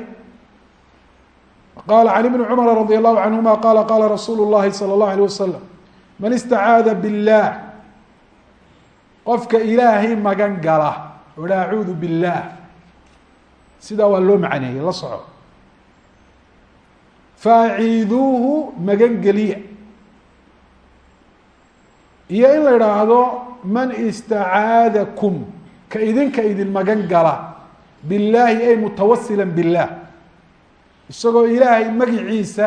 Speaker 1: qala can ibni cumara radi allahu canhuma qaala qaala rasuulu llahi sala allahu aleyh wasalam man istacaada billaah qofka ilaahay magan gala oo idha acuudu billaah sidaa waa loo macaneeyey la soco faaciiduuhu magangeliya iyo in la idhaahdo man istacaadakum ka idinka idin magan gala billaahi ay mutawasila biاllah isagoo ilaahay magiciisa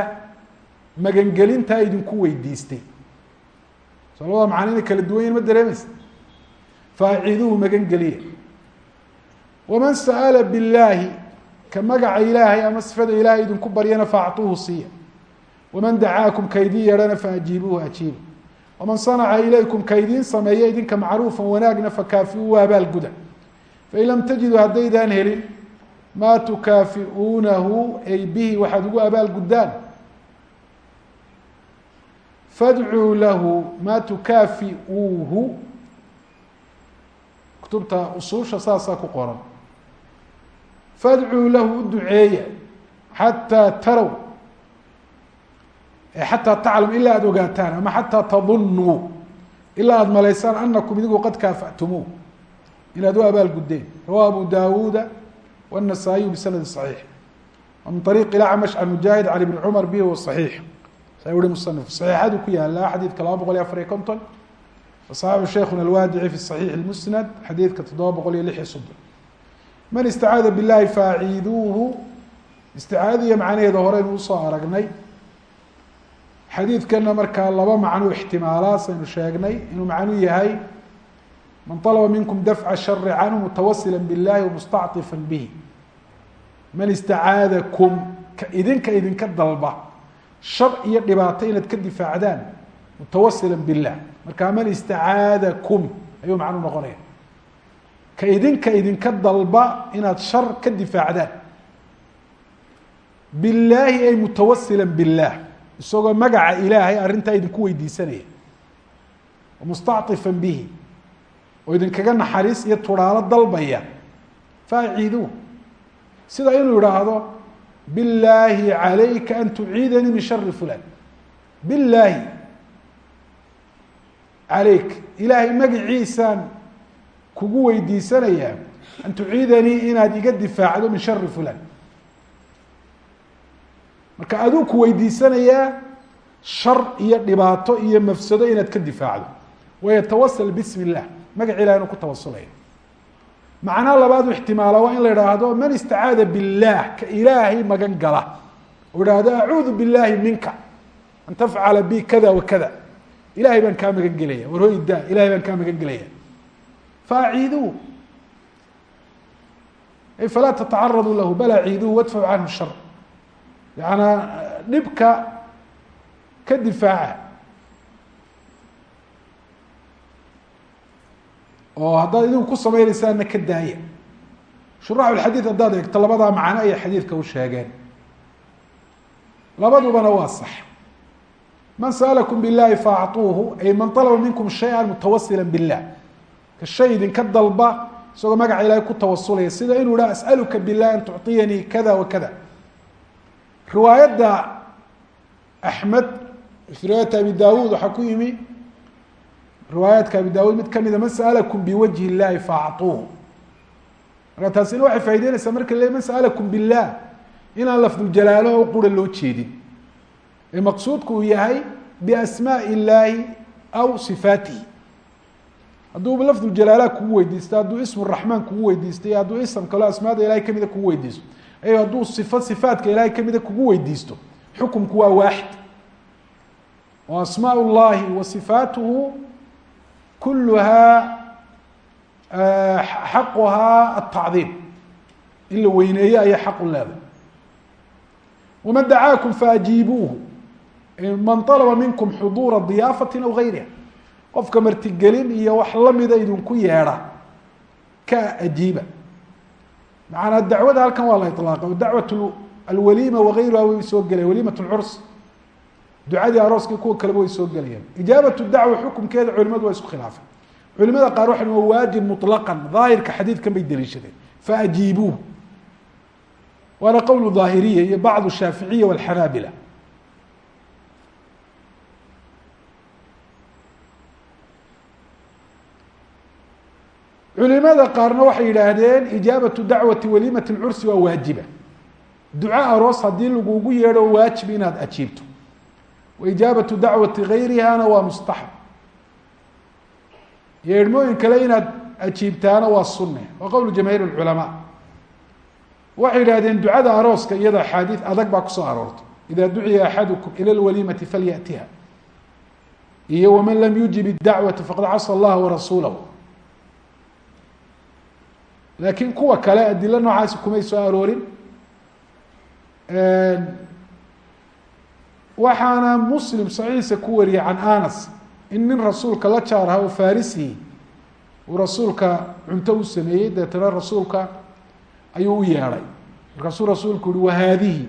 Speaker 1: magangelintaa idinku weydiistay. So labada inay kala duwan yihiin ma dareemeysa faaciiduuhu magan geliya waman sa'ala billaahi ka magaca ilaahay ama sifada ilaahay idinku baryana faacطuuhu siiya. Waman dacaakum ka idin yeedhana faajiibuuhu ajiiba waman sanaca ilaykum ka idiin sameeya idinka macruufa wanaagna fakaafiuuhu abaal guda fain lam tajiduu haddaydaan helin maa tukaafiuunahu ay bihi waxaad ugu abaal guddaan. Fadcuu lahu maa tukaafiuuhu. Kutubta usuusha saasaa ku qoran. Fadcuu lahu u duceeya xataa tarow. Xataa taclam ilaa aada ogaataan ama xataa tadunuu ilaa aada malaysaan anakum idigu qad kaafa'tumuu inaad u abaal guddeen. Rawa abu dawuuda wالنasaaئiyu bisanadi صaxiix min ariiq ilacmash can mujaahid can ibni cumar bihi wa صaxiix sa uhi musanif صaxiixadu ku yaala xadiidka laba boqol iyo afar iyo konton waصaxaxu sheikhuna alwaadici fi صaxiix اmusnad xadiidka toddoba boqol iyo lix iyo soddon man istacaada biاllahi faaciiduuhu isticaadadiiyo macnaheeda horeynu usoo aragnay xadiidkana markaa laba macnuu ixtimaalaa saynu sheegnay inuu macnuu yahay man طalba minkum dafca shari canhu mutawasila biاllahi wamustacطifa bihi man istacaadakum ka idinka idinka dalba shar iyo dhibaato inaad ka difaacdaan mutawasila biاllah markaa man istacaadakum ayuu macnuu noqonaya ka idinka idinka dalba inaad shar ka difaacdaan billaahi ay mutawasila biاllah isagoo magaca ilaahay arrintaa idinku weydiisanaya mustacطifa bihi oo idinkaga naxariis iyo turaalo dalbaya faaciiduu sida inuu idhaahdo billaahi calayka an tuciidanii min shari fulan billaahi calayk ilaahay magiciisaan kugu weydiisanayaa an tuciidanii inaad iga difaacdo min shari fulan marka aduu ku weydiisanayaa shar iyo dhibaato iyo mafsado inaad ka difaacdo. Wayatawasal bismi illah magac ilahi inu ku tawasulaya macnaa labaadu ixtimaala waa in la idhaahdo man istacaada biاllah ka ilaahay magan gala. Oo idhaahdo acuudu biاllahi minka an tafcala bi kada wa kada. Ilahay baan kaa magan gelaya. War hoy da ilahay baan kaa magan gelaya. Faaciiduu falaa tatacaraduu lahu bal aciiduuhu wadfacu canhu shar. Yaana dhibka ka difaaca oo haddaad idinku ku sameynaysaana ka daaya shuraaxu lxadiid haddaad eegto labadaa macno ayay xadiidka u sheegeen labadubana waa sax man sa'alakum biاllahi faacطuuhu ay man طalaba minkum shayئa mutawasila biاllah ka shay idinka dalba isagoo magaca ilahay ku tawasulaya sida inuu ha asأaluka biاllahi an tucطiyanii kada wa kada riwaayadda axmed fi riwaayati abi dawuud waxaa ku yimi riwaayaadka abi daawuud mid kamida man sa'alakum biwajhi illahi faacطuuhu marka taasina waxay faa'ideynaysaa marka le man sa'alakum billah inaan lafduljalaalaha o qura loo jeedin. Ee maqsuudku uu yahay biasmaaءi illaahi aw sifaatihi. Hadduu lafduljalaalaha kugu weydiisto hadduu ismu raxmaan kugu weydiistay hadduu ism kaleo asmaada ilahay kamida kugu weydiisto ay hadduu sifo sifaatka ilahay kamida kugu weydiisto xukumku waa waaxid. O asmaa llahi wa sifaatuhu kuluhaa xaquhaa ataciim in la weyneeyo ayay xaqun leedahay waman dacaakum faajiibuuhu man alaba minkum xuduura diyaafati aw gayriha qofka martigelin iyo wax lamida idinku yeedha ka ajiiba macanaa dacwada halkan waa la ilaaqay dacwat alwaliima wagayruha way soo gelaya waliimat lcurs ducadii arooskii kuwa kaleba way soo gelayaan ijaabatu dacwa xukumkeeda culimadu waa isku khilaafay culimada qaar waxay waa waajib muطlaqan daahirka xadiidkan bay deliishadeen. Faajiibuuh waana qowl daahiriya iyo bacd shaaficiya wاlxanaabila culimada qaarna waxay yidhaahdeen ijaabatu dacwati walimati lcursi waa waajiba. Duco aroos haddii lagugu yeedho waajib inaad ajiibto wa ijaabatu dacwati gayrihana waa mustaxab yeedhmooyin kale inaad ajiibtaana waa sunne waa qowl jamaahiir culamaa waxay yidhahdeen ducada arooska iyada axaadiid adag baa ku soo aroortay ida duciya axadukum ila lwalimati falyatiha iyo waman lam yujib idacwata faqad casa allaha warasuulahu laakiin kuwa kale adilo noocaasi kumay soo aroorin waxaana muslim saxiixa ku wariyay can anas in nin rasuulka la jaarha oo farisi uu rasuulka cunto u sameeyey deetana rasuulka ayuu u yeedhay. Markaasuu rasuulku uhi wa haadihi?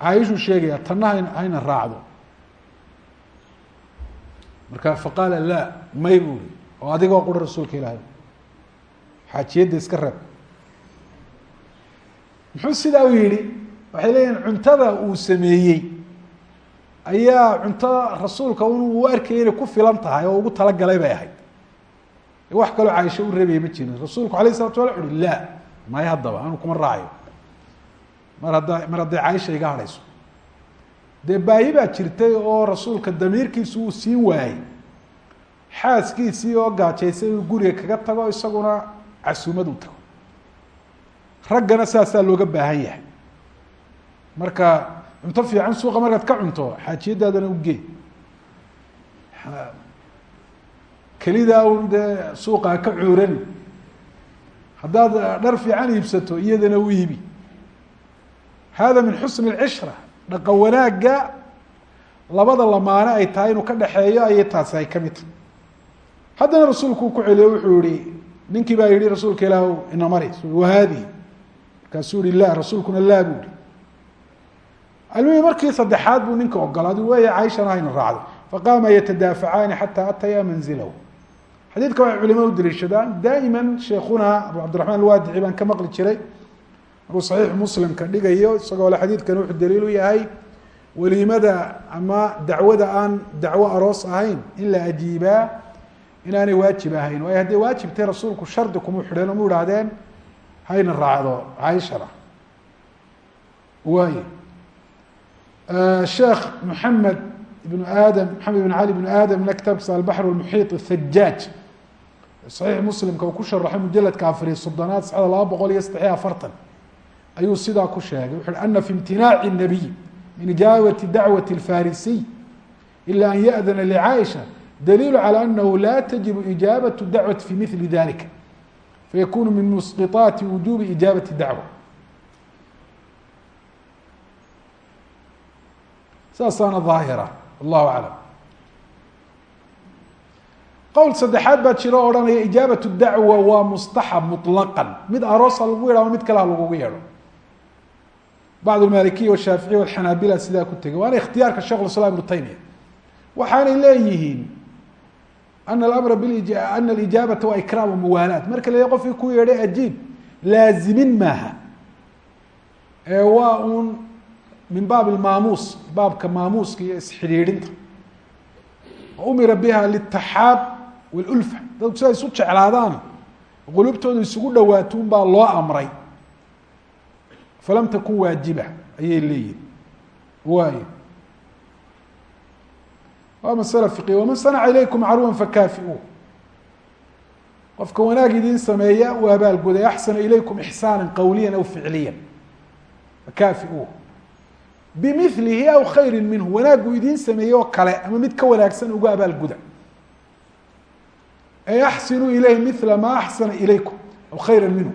Speaker 1: Caaishuu sheegaya tanna hayna raacdo. Marka faqaala laa may bu uri oo adigoo qura rasuulka ilaahay. Xaajiyadda iska reeb muxuu sidaa u yihi waxay leeyihiin cuntada uu sameeyey ayaa cuntada rasuulka uu arkayay inay ku filan tahay oo ugu talagalay bay ahayd. Wax kaloo caaisho u reebaya ma jirin. Rasuulku alayh isalatu wala uhi laa may haddaba anu kuma raacayo mar hadda mar hadday caaisha iga hadhayso. Dee baahi baa jirtay oo rasuulka damiirkiisu uu siin waayey xaaskiisii oo gaajaysay inuu guriga kaga tago isaguna casuumad u tago. Raggana saasaa looga baahan yahay. Marka cunto fiican suuqa markaad ka cunto xaajiyadaadana ugee kelidaa un dee suuqa ka cuurani haddaad dhar fiican iibsato iyadana u iibi. Hada min xusni اcishra dhaqan wanaagga labada lamaane ay tahay inuu ka dhexeeyo ayay taasi ay ka mid tahay. Haddana rasuulku uu ku celiyo wuxuu yihi ninkii baa yihi rasuulka ilaah ina mari wahadihi markaasuu yihi la rasuulkuna laa bu yihi almihim markii saddexaad buu ninka ogolaaday weya caaishana hayna raacday. Faqaama yatadaafacaani xataa ataya manzilahu. Xadiidka waxay culimadu daliishadaan daa'ima sheekuna abu cabdiraxmaan alwaadici baan ka maqli jiray. Maruu saxiix muslimka dhigayo isagoo le xadiidkan wuxuu daliilu yahay weliimada ama dacwada aan dacwo aroos ahayn in la ajiibaa inaanay waajib ahayn. Waayo hadday waajibtay rasuulku shardi kuma xidheen omu ihahdeen hayna raacdo caaishana waay sheekh maxamed ibn aadam maxamed ibn cali ibn aadamna kitaabkiisa albaxr lmuxiit athajaaj saxiix muslimka uu ku sharaxay mujaladka afariy soddonaad sacda laba boqol iyo saddexiyo afartan ayuu sidaa ku sheegay wuxu uhi ana fi imtinaaci الnabiy min ijaabati dacwati اlfarisiy ila an yaأdana lcaaisha daliilu calى anahu la tajibu ijaabaة dacwati fi mili dalika fayakunu min musqiطaati wujubi ijaabati dacwa saasaana aahira allahu aclam. Qowl saddexaad baa jiro odhanaya ijaabat dacwa waa mustaxab mulaqan mid aroosa lagu yeedha mid kaleha lagugu yeedho. Bacd lmaalikiya washaaficiya walxanaabila sidaa ku tegey waana ikhtiyaarka shekh islam ibnu taymiya. Waxaanay leeyihiin ana amra ana alijaabata waa ikraam muwaalaat. Marka la qofkii ku yeedhay ajiib laazimin maaha. Ee waa uun min baab maamuus baabka maamuuska iyo isxidhiidhinta umira biha litaxaab walulfa dadku siday isu jeclaadaan qulubtooda isugu dhawaato baa loo amray falam takun waajiba ayay leeyihiin waay waa masale fiqi waman sanaca ilaykum macruufa fakaafiuu qofka wanaag idin sameeya u abaalguday axsana ilaykum ixsaana qawliya aw ficliya fakaafiuu bimilihi aw khayri minhu. Wanaaggu idin sameeyey oo kale ama mid ka wanaagsan uga abaalguda ay axsinuu ilayhi mila ma axsana ilaykum aw khayra minhu.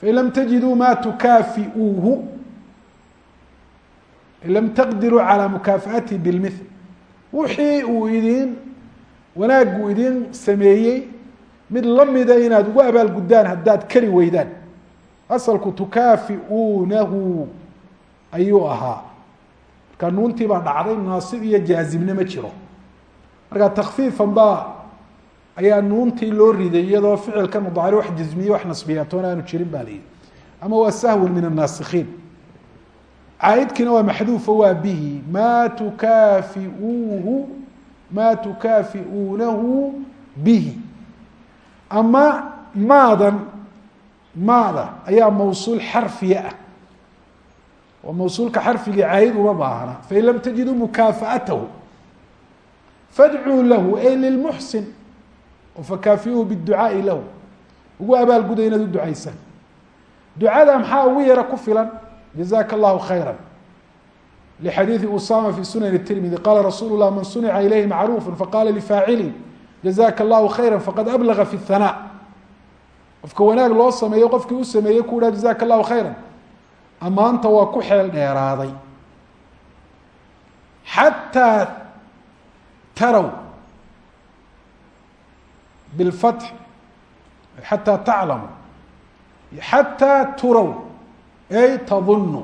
Speaker 1: Fain lam tajiduu ma tukaafiuuhu in lam taqdiruu calى mukaafaatihi bilmil wixii uu idin wanaaggu idin sameeyey mid lamida inaad ugu abaalguddaan haddaad kari weydaan. Asalku tukaafiuunahu ayuu ahaa. Marka nuuntii baa dhacday naasib iyo jaazibne ma jiro. Marka takfiifan baa ayaa nuuntii loo riday iyadoo ficilkan mudaari wax jazmiye wax nasbiya aanu jirin ba layihi ama waa sahwun min الnaasikiin caaidkiina waa maxduufo waa bihi. Ma tukaafiuuhu ma tukaafiuunahu bihi. Ama maadan maada ayaa mawsuul xarfiya ah oo mawsuulka xarfigii cayd uma baahna. Fain lam tajiduu mukaafaatahu fadcuu lahu ay lilmuxsin oo fakaafiuuhu biducaa'i lahu. Ugu abaalguda inaad u ducaysaan ducada maxaa ugu yaro ku filan? Jazaaka allahu khayra lxadiidi usama fi sunan tirmidi qaala rasuul lah man sunica ilayhi macruufu faqala lifaacili jazaaka allahu khayra faqad ablaga fi hanaa qofka wanaag loo sameeyo qofkii u sameeyey ku dhaha jazaaka allahu khayra ammaanta waa ku xeel dheeraaday. Xataa taraw biاlfatx xataa taclamu xataa turaw ay tadunu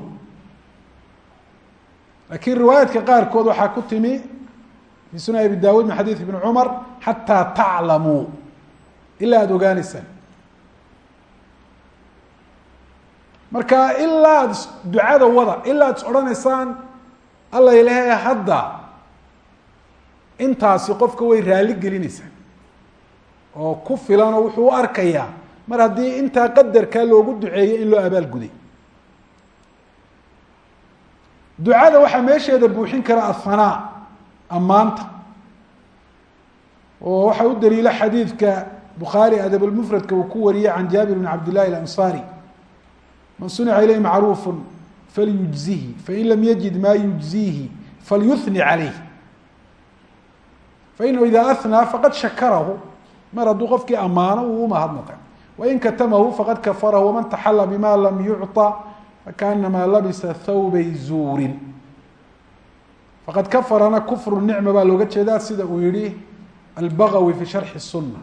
Speaker 1: laakiin riwaayaadka qaarkood waxaa ku timi fi sunan abi dawud min xadiid ibn cumar xataa taclamuu ilaa aada ogaanaysaan marka ilaa ad ducada wada ilaa ad is odhanaysaan alla ilahe hadda intaasi qofka way raali gelinaysaa oo ku filan oo wuxuu u arkayaa mar haddii intaa qadarkaa loogu duceeyo in loo abaalguday ducada waxaa meesheeda buuxin kara ahanaa ammaanta. Oo waxaa u daliila xadiidka bukhaari adabulmufradka uu ku wariyey can jaabir bn cabd llahi alansaari man sunica ilayh macruufu falyujzihi fain lam yajid ma yujziihi falyuhni calayh fainahu ida ahnaa faqad shakarahu mar hadduu qofkii ammaano uu umahadnaqay wain katamahu faqad kafarahu waman taxala bima lam yucطa fakaanamaa labisa thawbay zuurin faqad kafarana kufru nicma baa looga jeedaa sida uu yihi albagawi fi sharxi الsuna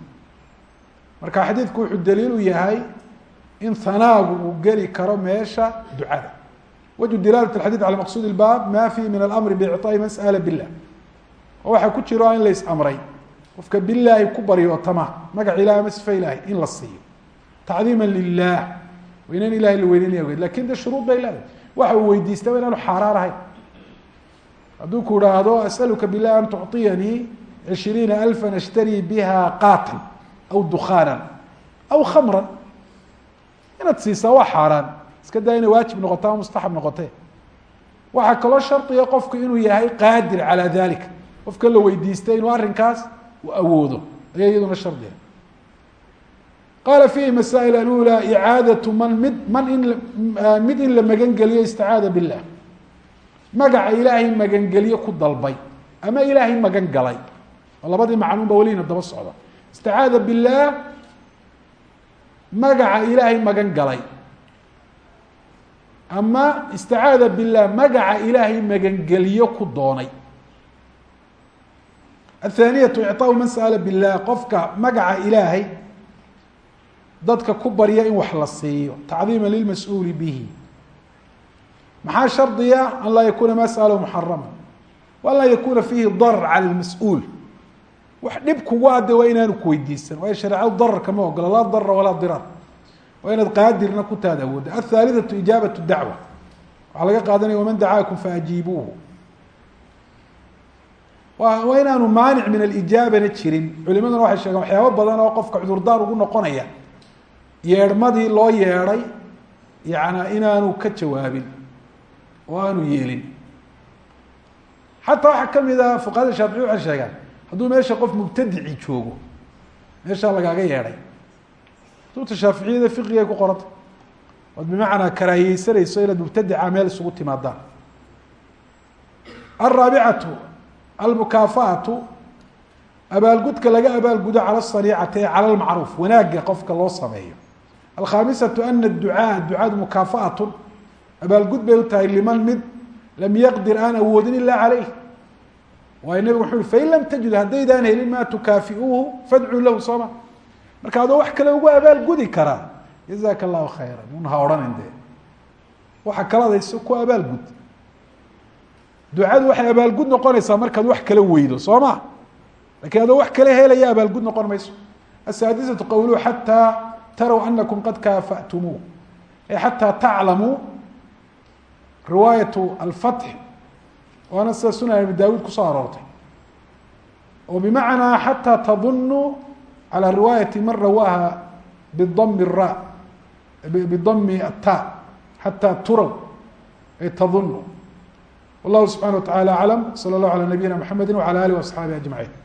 Speaker 1: marka xadiidku wuxuu daliil u yahay in hanaagu uu geli karo meesha ducada wajhu dilaalat اxadيث calى maqsuud اbaab ma fihi min alamri bicطaaءi man sأla bilah oo waxaa ku jiro in lays amray qofka bilaahi ku baryootama magac ilahi ama sifa ilahi in la siiyo tacdiima lilah weynan ilahay la weyneynaya ogeed lakin de shuruud bay leedahay waxa uu weydiistaba inaanu xaaraan ahayn hadduu ku idhaahdo asaluka bilah an tucطiyanii cishriina alfa ashtarii biha qaatan aw dukaanan aw khamran inaad siisaa waa xaaraan. Iska daa inay waajib noqoto ama mustaxab noqote waxaa kaloo shardiga qofku inuu yahay qaadir calaa dalika qofka la weydiistay inuu arrinkaas uu awoodo. Ayaa iyaduna shardiga. Qaala fiihi masaa'il alula icaadatu man mid man in mid in la magangeliyo isticaada billah magaca ilaahay magangeliyo ku dalbay ama ilaahay magan galay oo labadii macluunba welina daba socda. Isticaada billaah magaca ilaahay magan galay. Ama isticaada bilah magaca ilaahay magangeliyo ku doonay. Athaaniyatu icطaau man sa'ala bilah qofka magaca ilaahay dadka ku barya in wax la siiyo. Tacdiima lilmas-uuli bihi. Maxaa shardiya an laa yakuna ma sa'alahu muxarama wa an laa fiihi darar cala lmas-uul wax dhib kugu ade waa inaanu kuweydiisan waayo shareecadu dararka ma ogola laa darara walaa dirar. Waa inaad qaadirna ku taad awooda. Athaalithatu ijaabat dacwa. Waxaa laga qaadanaya waman dacaakum faajiibuuhu. Wa waa inaanu maanic min alijaabana jirin. Culimaduna waxay sheegeen waxyaabo badan oo qofka cudurdaar ugu noqonaya yeedhmadii loo yeedhay yana inaanu ka jawaabin oo aanu yeelin. Xataa waxaa ka mid a fuqahada shaafici waxay sheegaan hadduu meesha qof mubtadici joogo meeshaa lagaaga yeedhay kutubta shaaficiyada fiqigay ku qoranta ood bimacnaa karaahiyeysanayso inaad mubtadica meel isugu timaadaan. Alraabicatu almukaafaatu abaalgudka laga abaalgudo cala sariicati ee cala lmacruuf wanaagga qofka loo sameeyo. Alkhaamisatu ana ducaa ducaadu mukaafaatun abaalgud bay u tahay liman mid lam yaqdir aan awoodin ila caleyh waayo nebigu wuxu uhi fain lam tajid haddaydaan helin maa tukaafiuuhu fadcuu lahu sooma marka adoo wax kale ugu abaalgudi karaa jazaka allahu khayra un ha odhanin dee. Waxa kaladayso ku abaalgud ducadu waxay abaalgud noqonaysaa markaad wax kala weydo soo ma? Lakin wax kale helaya abaalgud noqon mayso. Asaadisatu qawluhu xataa taraw anakum qad kaafa'tumuu ay xataa taclamuu riwaayatu alfatx waana sida sunan abi daawuud kusoo aroortay oo bimacnaa xataa tadunuu calى riwaayati man rawaaha bidami ra bidami ata xataa turaw ay tadunu wallahu subxana wa tacala aclam salى اllahu alى nabiyina mxamedi wعalى alih وaصxaabihi aجmaعin